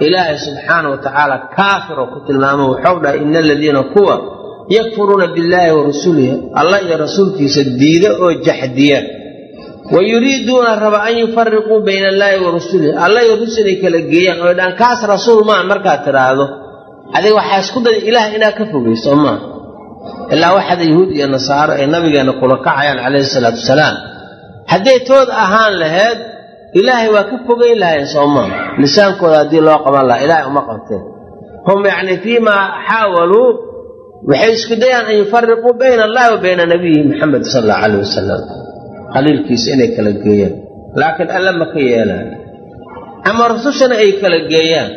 ilaahay subxaana wa tacaala kaafiroo ku tilmaamo waxau dhahay ina aladiina kuwa yakfuruuna billaahi wa rasulihi allah iyo rasuulkiisa diida oo jaxdiya. Wa yuriiduuna raba an yufariquu bayna allaahi wa rasulihi allah iyo rusulay kala geeyaan oo dhaan kaas rasuul maa markaad tidhaahdo adiga waxaa isku daya ilaah inaad ka fogayso maa ilaa waxaada yahuud iyo nasaaro ay nabigeenna kula kacayaan calayhi salaatu wasalaam. Hadday tood ahaan laheyd ilaahay waa ka fogayn lahayn soo maa lisaankooda haddii loo qaban lahaa ilaahay uma qabteen. Hum yacni fiimaa xaawaluu waxay isku dayaan an yufariquu bayna allahi wa bayna nabiyihi maxamed sal allahu calayh wasalam khaliilkiisa inay kala geeyaan laakiin alle ma ka yeelaan ama rusushana ay kala geeyaan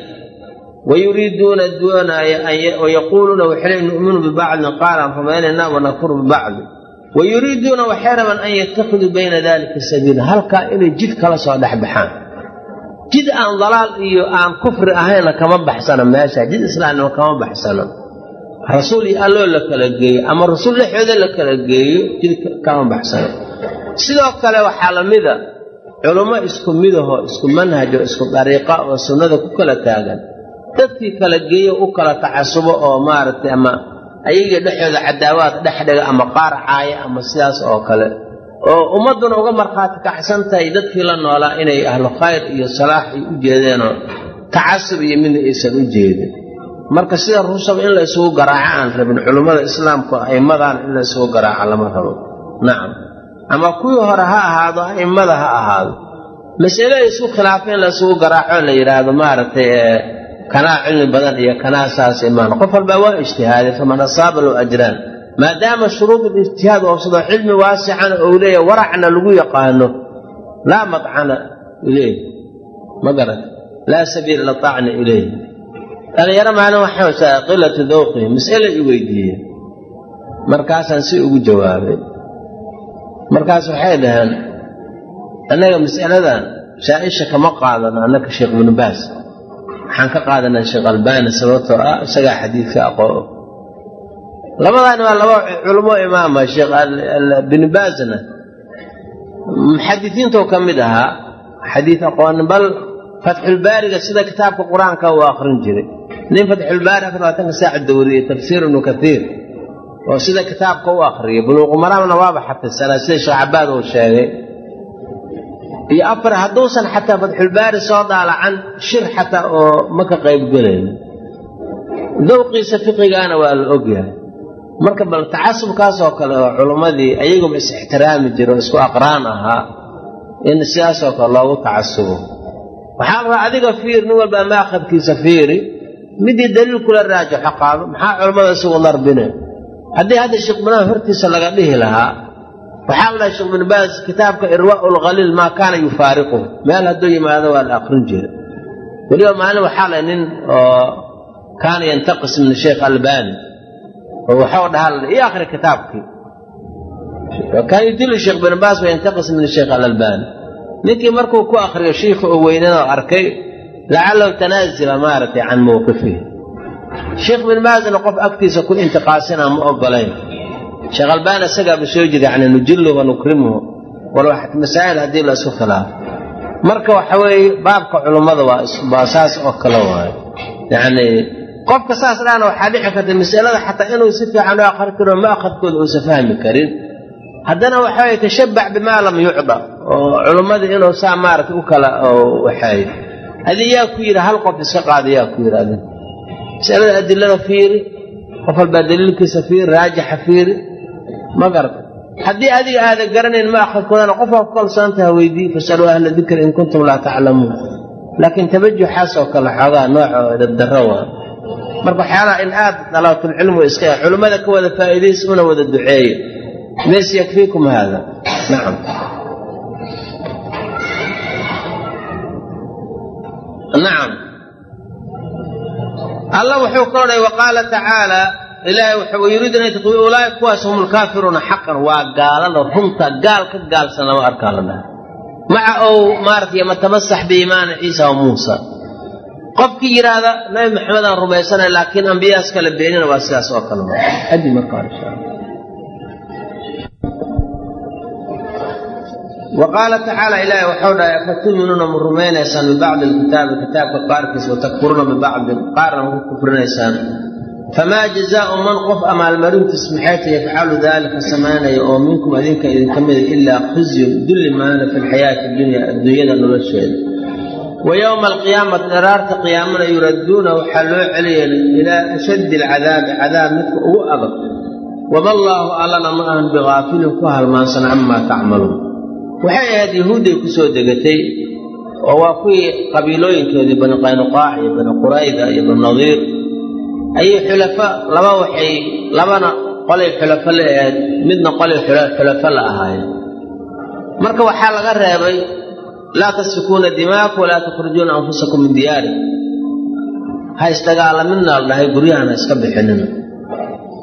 wayuriiduuna doonaaya wayaquuluuna waxay nu'minu bibacdin qaalaan rumaynayna wanakfuru bibacdi wayuriiduuna waxay rabaan an yattakhiduu bayna dalika sabiila halkaa inay jid kala soo dhexbaxaan jid aan dalaal iyo aan kufri ahayna kama baxsano meesha jid islaamnimo kama baxsano rasuul iyo alloo la kala geeyo ama rasuul dhexooda la kala geeyo jid kama baxsano sidoo kale waxaa la mida culummo isku midaho isku manhajo isku dariiqa oo sunnada ku kala taagan dadkii kala geeyo u kala tacasubo oo maaragtay ama ayaga dhexooda cadaawaad dhex dhiga ama qaar caaya ama sidaas oo kale. Oo ummadduna uga markhaati kacsan tahay dadkii la noolaa inay ahlu khayr iyo salaax ay u jeedeenoo tacasub iyo midna aysan u jeedin. Marka sida rusab in la isugu garaaco aan rabin culummada islaamku a'immadan in la isugu garaaco lama rabo. Nacam. Ama kuwii hore ha ahaado a'immada ha ahaado. Masale ay isku khilaafeen la isugu garaaco la yidhaahdo maaragtay kanaa cilmi badan iyo kanaa saas imaan. Qof walbaa waa ijtihaaday faman asaaba low ajraan. Maadaama shuruud lijtihaad oobsado cilmi waasicana ou leeya waracna lagu yaqaano laa madcana ileyh ma garat laa sabiila ila tacni ileyh dhalinyaro maalin waxaa qilatu dawqihi mas'ale i weydiiyey markaasaan si ugu jawaabay. Markaas waxay dhaheen annaga mas'aladan shaa'isha kama qaadano annaka sheekh ibnu baas waxaan ka qaadanaa sheekh albaani sababtoo ah isagaa xadiidka aqoo labadaani waa laba culamo imaama sheekh binu baasna muxadisiintoo ka mid ahaa xadiid aqoon bal fatxulbaariga sida kitaabka qur'aanka uu akhrin jiray. Nin fatxulbaari afar labaatanka dowriye tafsiir ibnu kaiir oo sida kitaabka u akhriyay buluuqu maraamna waaba xafidsanaa sida sheekh cabaad uu sheegay iyo afar hadduusan xataa fatxulbaari soo daalacan shir xataa oo ma ka qaybgelayn dowqiisa fiqigaana waa la ogyahay marka bal tacasubkaasoo kale oo culummadii ayaguba is ixtiraami jira oo isku aqraan ahaa in sidaasoo kale loogu tacasubo. Waxaa la rabaa adiga fiir nin walbaa maakhadkiisa fiiri midii daliil kula raajaxo qaado maxaa culammada isugu narbine haddii hadda sheekh binaan hortiisa laga dhihi lahaa waxaa la dhahay sheekh bin baas kitaabka irwaa'u lkhaliil maa kaana yufaariquhu. Meel hadduu yimaado waa la aqrin jira weliba maalin waxaa la nin oo kaana yantaqis min sheekh albani oo waxau dhahaa ii akhri kitaabkii. Kaana yudillu sheekh bin baas wa yantaqis min sheekh alalbani. Ninkii markuu ku akhriyo shiikha oo weynanoo arkay lacalahu tanaasula maaragtay can mowqifihi sheekh bin baasna qof agtiisa ku intiqaasina ma ogolayn sheekh albaani isagaaba soo jira yani nujilluhu wa nukrimuhu masaa'il haddii la isku khilaafo marka waxa weeye baabka culummada waa saas oo kale waayo yacni qofka saas dhaana waxaa dhici karta masalada xataa inuu si fiican u akhri karo ma akhadkooda uusa fahmi karin. Haddana waxa weye tashabbac bimaa lam yucda oo culummadii inuu saa maaragtay u kala waxay adi yaa ku yidhi hal qof iska qaada yaa ku yidhi adin. Masalada adilada fiiri qof walbaa daliilkiisa fiiri raajixa fiiri ma garata haddii adiga aada garanayn ma akhadkoodana qof waa ku kalsoontaha weydii fasaluu ahla dikri in kuntum laa taclamuun laakiin tabajuxaasoo kale xoogaa nooca dabdarro waa. Marka waxyaalaha in aad dalaatulcilmu iska culimmada ka wada faa'iidaysa una wada duceeyo. Mees yakfiikum haada. Nacam nacam alla wuxuu ka odhay waqaala tacaala ilaahay wuxuu yuriidu yataqi ulaaika kuwaas hum lkaafiruuna xaqan waa gaalada runta gaal ka gaalsan lama arkaa la dhaha maca ow maarata yamatabasax biimaani ciisa wa muusa? Qofkii yidhaahda nabi maxamedaan rumaysanay laakiin ambiyaas kala beenina waa sidaas oo kale. Adi marka insha alla wa qaala tacaala ilaahay waxau dhahay afatuminuuna ma rumaynaysaan bibacdi alkitaabi kitaabka qaarkiis watakfuruuna bibacdin qaarna ma ku kufrinaysaan famaa jazaau man qof amaalmarintiis maxayta yafcalu daalika samaynaya oo minkum adinka idinka mida ilaa khizyun dulli maana fi lxayaati dunya adduunyada nolosheeda wa yowma alqiyaamati dharaarta qiyaamana yuradduuna waxaa loo celiyay ilaa ashaddi alcadaabi cadaab midka ugu adag wama allaahu allana ma ahan bigaafilin ku halmaansan camaa tacmaluun waxay ahayd yahuudday ku soo degatay oo waa kuwii qabiilooyinkoodii bani qaynuqaac iyo bani qurayda iyo bani nadiir ayay xulafa laba waxay labana qolay xulafo la ahayd midna qolay xulafo la ahaayeen marka waxaa laga reebay laa tasfikuuna dimaaku walaa tukhrijuuna anfusakum min diyaari. Ha isdagaalaminna la dhahay guryahan ha iska bixinina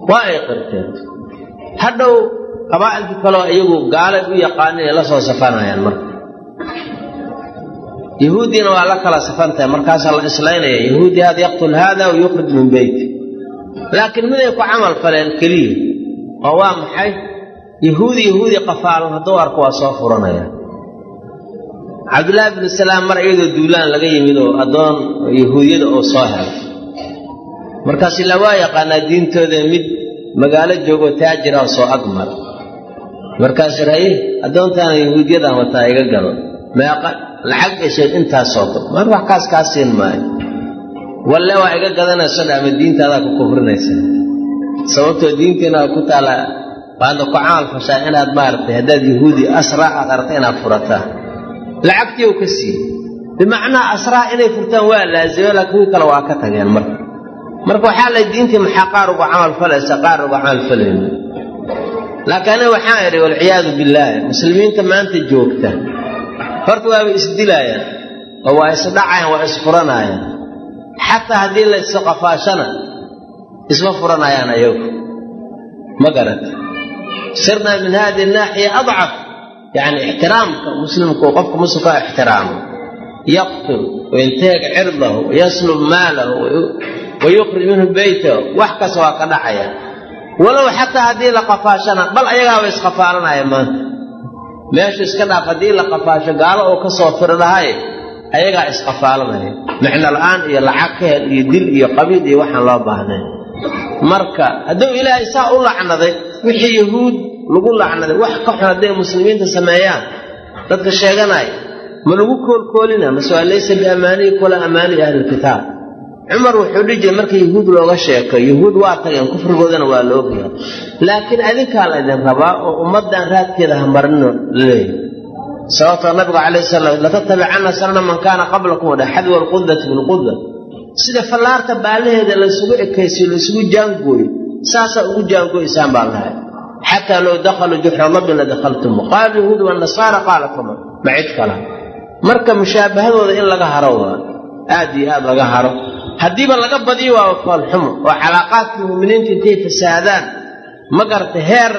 waa ay qirteen. Hadhow qabaa'ilkii kaleo iyagu gaalay u yaqaan inay la soo safanayaan marka yahuuddiina waa la kala safantahay markaasaa la islaynaya yahuudi hada yaqtul haada wa min beyti laakiin miday ku camal faleen keliya oo waa maxay? Yahuudi yahuudi qafaalan hadduu arko waa soo furanaya. Cabdullaahi binu salaam mar iyadoo duulaan laga yimid oo addoon yahuudiyada oo soo helay markaas ilaa waa yaqaanaa diintooda mid magaalo joogoo taajira oo soo agmar. Markaasuu raye addoontaana yahuudiyadan wataa iga gado meeqa lacag esheed intaasoo kale mar wax kaas kaa siin maayo. Walle waa iga gadanayso dha ama diintaadaa ku kufrinaysa sababtoo diinteena ku taala waadna ku camal fashaa inaad maaragtay haddaad yahuudi asraa aad aragta inaad furataa. Lacagtii u ka siiyey. Bimacnaa asraa inay furtaan waa laazime laakiin kuwii kale waa ka tageen marka marka waxaa lay diintii maxaa qaar uga camal falaysa qaar uga camal falayno laakiin aniga waxaan idhi walciyaadu billaahi muslimiinta maanta joogta horta waaba isdilaayaan oo waa isdhacayaan waa isfuranaayaan xataa haddii la isqafaashana isma furanayaan ayagu ma garata sirnaa min hadihi naaxiya adcaf yacni ixtiraamka muslimku qofka muslimkaa ixtiraamo. Yaqtul wayantahiga cirdahu wayaslub maalahu wayukhrij minhu beytahu wax kasta waa ka dhacaya. Walow xataa haddii la qafaashana bal ayagaaba isqafaalanaya maanta meeshu iska dhaaf haddii la qafaasho gaalo oo ka soo firi lahay ayagaa isqafaalanaya micno la'aan iyo lacag ka hel iyo dil iyo qabiil iyo waxaan loo baahnayn. Marka hadduu ilaahay saa u lacnaday wixii yahuud lagu lacnaday wax ka xun hadday muslimiinta sameeyaan dadka sheeganaya ma lagu koolkoolina mase waa laysa biamaaniyi kula amaaniyi ahlilkitaab cumar wuxuu dhihi marka yahuud looga sheekay yahuud waa tageen kufrigoodana waa la ogyahay. Laakiin adinkaa la ydin rabaa oo ummaddan raadkeeda hamarino laleeyahy sababtoo nabigu calayh salaam latatabicanna sanana man kaana qablakum wadha xadwa alqudati bilquda sida fallaarta baalaheeda laysugu ekaysiyo laysugu jaangooyo saasaa ugu jaangooysaan baa lahay xataa low dakhaluu juxra dabin la dakhaltumu qaala yahuud wanasaara qaala kama ma cid kala. Marka mushaabahadooda in laga haro waa aad iyo aad laga haro haddiiba laga badiyo waa foolxumo oo calaaqaadkii muuminiinta intay fasaadaan. Ma garata heer.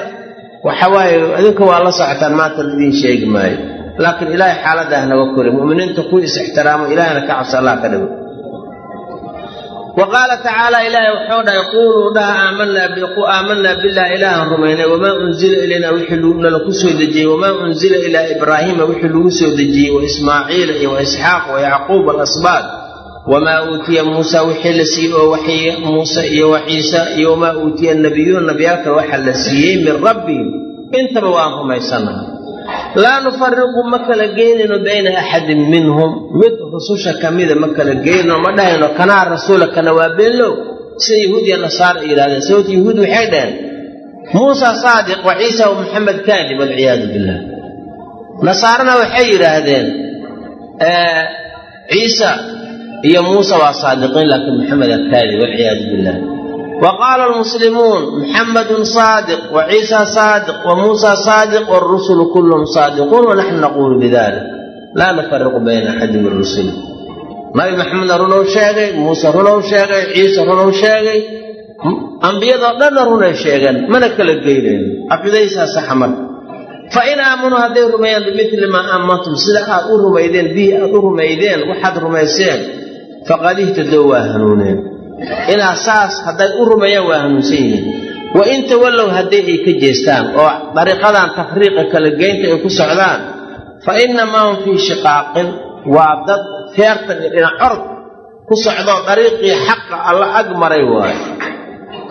Waxa waaye adinka waa la socotaan maanta laidiin sheegi maayo. Laakiin ilaahay xaaladda ah naga kori. Mu'miniinta kuwii is ixtiraamo ilaahayna ka cabso allah ka dhigo. Wa qaala tacaala ilaahay wuxuu dhahay quuluu dhaha aamanaa bilah ilaahan rumaynay wamaa unzila ilayna wixii nala ku soo dejiyey wamaa unzila ilaa ibraahiima wixii lagu soo dejiyey wa ismaaciila iyo wa isxaaq wa yacquub alasbaad wamaa uutiya muusa wixii la siiyey oo muuse iyo wa ciisa iyo wamaa uutiya nabiyuuna nabiyaalka waxa la siiyey min rabbihim intaba waan rumaysannaha laa nufariqu ma kala geynayno bayna axadin minhum mid rususha ka mida ma kala geynayno ma dhahayno kanaa rasuula kana waa beenlow sida yahuud iyo nasaara ay yidhahdeen sababta yahuud waxay dhaheen muusa saadiq wa ciisa wa maxamed kaadib walciyaadu billah nasaarana waxay yidhaahdeen ciisa iyo muuse waa saadiqiin laakiin maxameda kaadib walciyaadu billah. Wa qaala almuslimuun muxamadun saadiq wa ciisa saadiq wa muusa saadiq waalrusulu kulluhum saadiquun wanaxnu naquulu bidalik laa nufariqu bayna axadi min rusuli nabi maxamedna runow sheegay muuse runow sheegay ciise runow sheegay. Ambiyadoo dhanna runay sheegeen mana kala geynayno caqiidaysaa saxa marka. Fa in aamanuu hadday rumeeyaan bimili maa aamantum sida aad u rumaydeen bihi aad u rumaydeen waxaad rumayseen faqad ihtadow waa hanuuneen. Inaa saas hadday u rumeeyaan waa hanuunsan yihiin. Wa in tawallow haddii ay ka jeestaan oo dariiqadan tafriiqa kala geynta ay ku socdaan fa innamaa hum fii shiqaaqin. Waa dad feertan iyo dhinac orod ku socdoo dariiqii xaqa alla ag maray waayo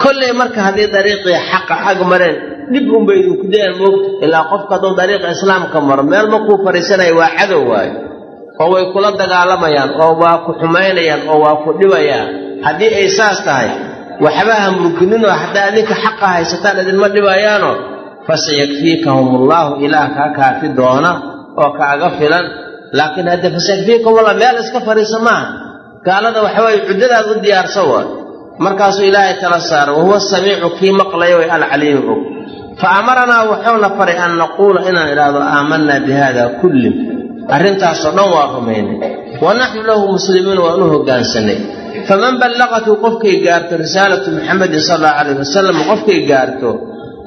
kollay marka haddii dariiqii xaqa ag mareen dhib unbay idinku dayaan moogta. Ilaa qofka hadduu dariiqa islaamka maro meel makuu fadhiisanaya waa cadow waayo oo way kula dagaalamayaan oo waa ku xumaynayaan oo waa ku dhibayaan. Haddii ay saas tahay waxba ha murgininoo haddaa adinka xaqa haysataan idinma dhibayaanoo fasayakfiikahum allaahu ilaah kaa kaafi doona oo kaaga filan. Laakiin hadde fasayakfiikumullah meel iska fadhiisa maaha. Gaalada waxaweye cuddadaad u diyaarsa waa markaasuu ilaahay tala saara wahuwa samiicu kii maqlaya way alcaliimu og fa amaranaa wuxuuna faray an naquula inaan idhaahdo aamanaa bi haada kulli arrintaasoo dhan waa rumaynay wa naxnu lahu muslimiin waan u faman ballaqathu qofkay gaarto risaalatu muxamedin sala allahu calayh wasalam qofkay gaarto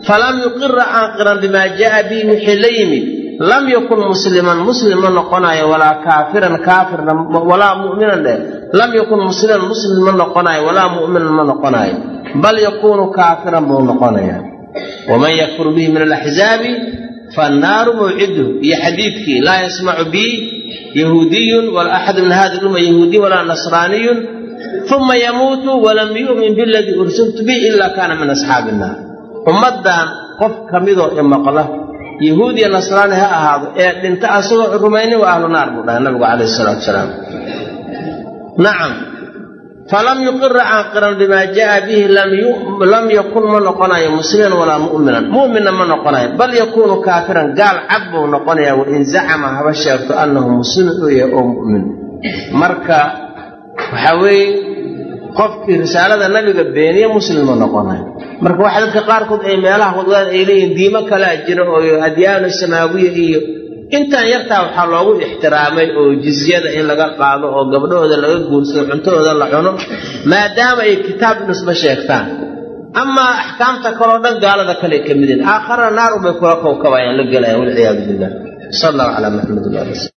falam yuqira aan qiran bimaa jaa bihi wixii la yimid lam yakun musliman muslim ma noqonayo walaa kaafiran kaafirna walaa mu'minan dheh lam yakun musliman muslim ma noqonayo walaa mu'minan ma noqonayo bal yakuunu kaafiran buu noqonayaa. Waman yakfur bihi min alaxzaabi faannaaru mawciduhu iyo xadiidkii laa yasmacu bi yahuudiyun wala axadu min hadi lumma yahuudiy walaa nasraaniyun uma yamuutu walam yu'min biladii ursiltu bih ila kaana min asxaabi innaar ummaddan qof ka midoo imaqla yahuud iyo nasraani ha ahaado ee dhinta asagoo rumaynin waa ahlu naar buu dhahay nabigu calayhi salaatu wasalaam nacam falam yuqira aan qiran bimaa jaa bihi lam yakun ma noqonayo musliman walaa mu'minan. Mu'minna ma noqonayo bal yakuunu kaafiran gaal cad buu noqonayaa wain zacama haba sheegto annahu muslimin uu yahay oo mu'min. Marka waxaa weeye qofkii risaalada nabiga beeniye muslim ma noqonayo. Marka waxa dadka qaarkood ay meelaha wadaan ay leeyihiin diimo kalaa jira oo adyaanu samaawiya iyo intaan yartaa waxaa loogu ixtiraamay oo jizyada in laga qaado oo gabdhahooda laga guursado cuntahooda la cuno maadaama ay kitaab nusba sheegtaan. Amaa axkaamta kaleo dhan gaalada kale ka midin aakharna naar ubay kula kowkabayaan la gelayaan walciyaadu billah. Sal allahu calaa maxamed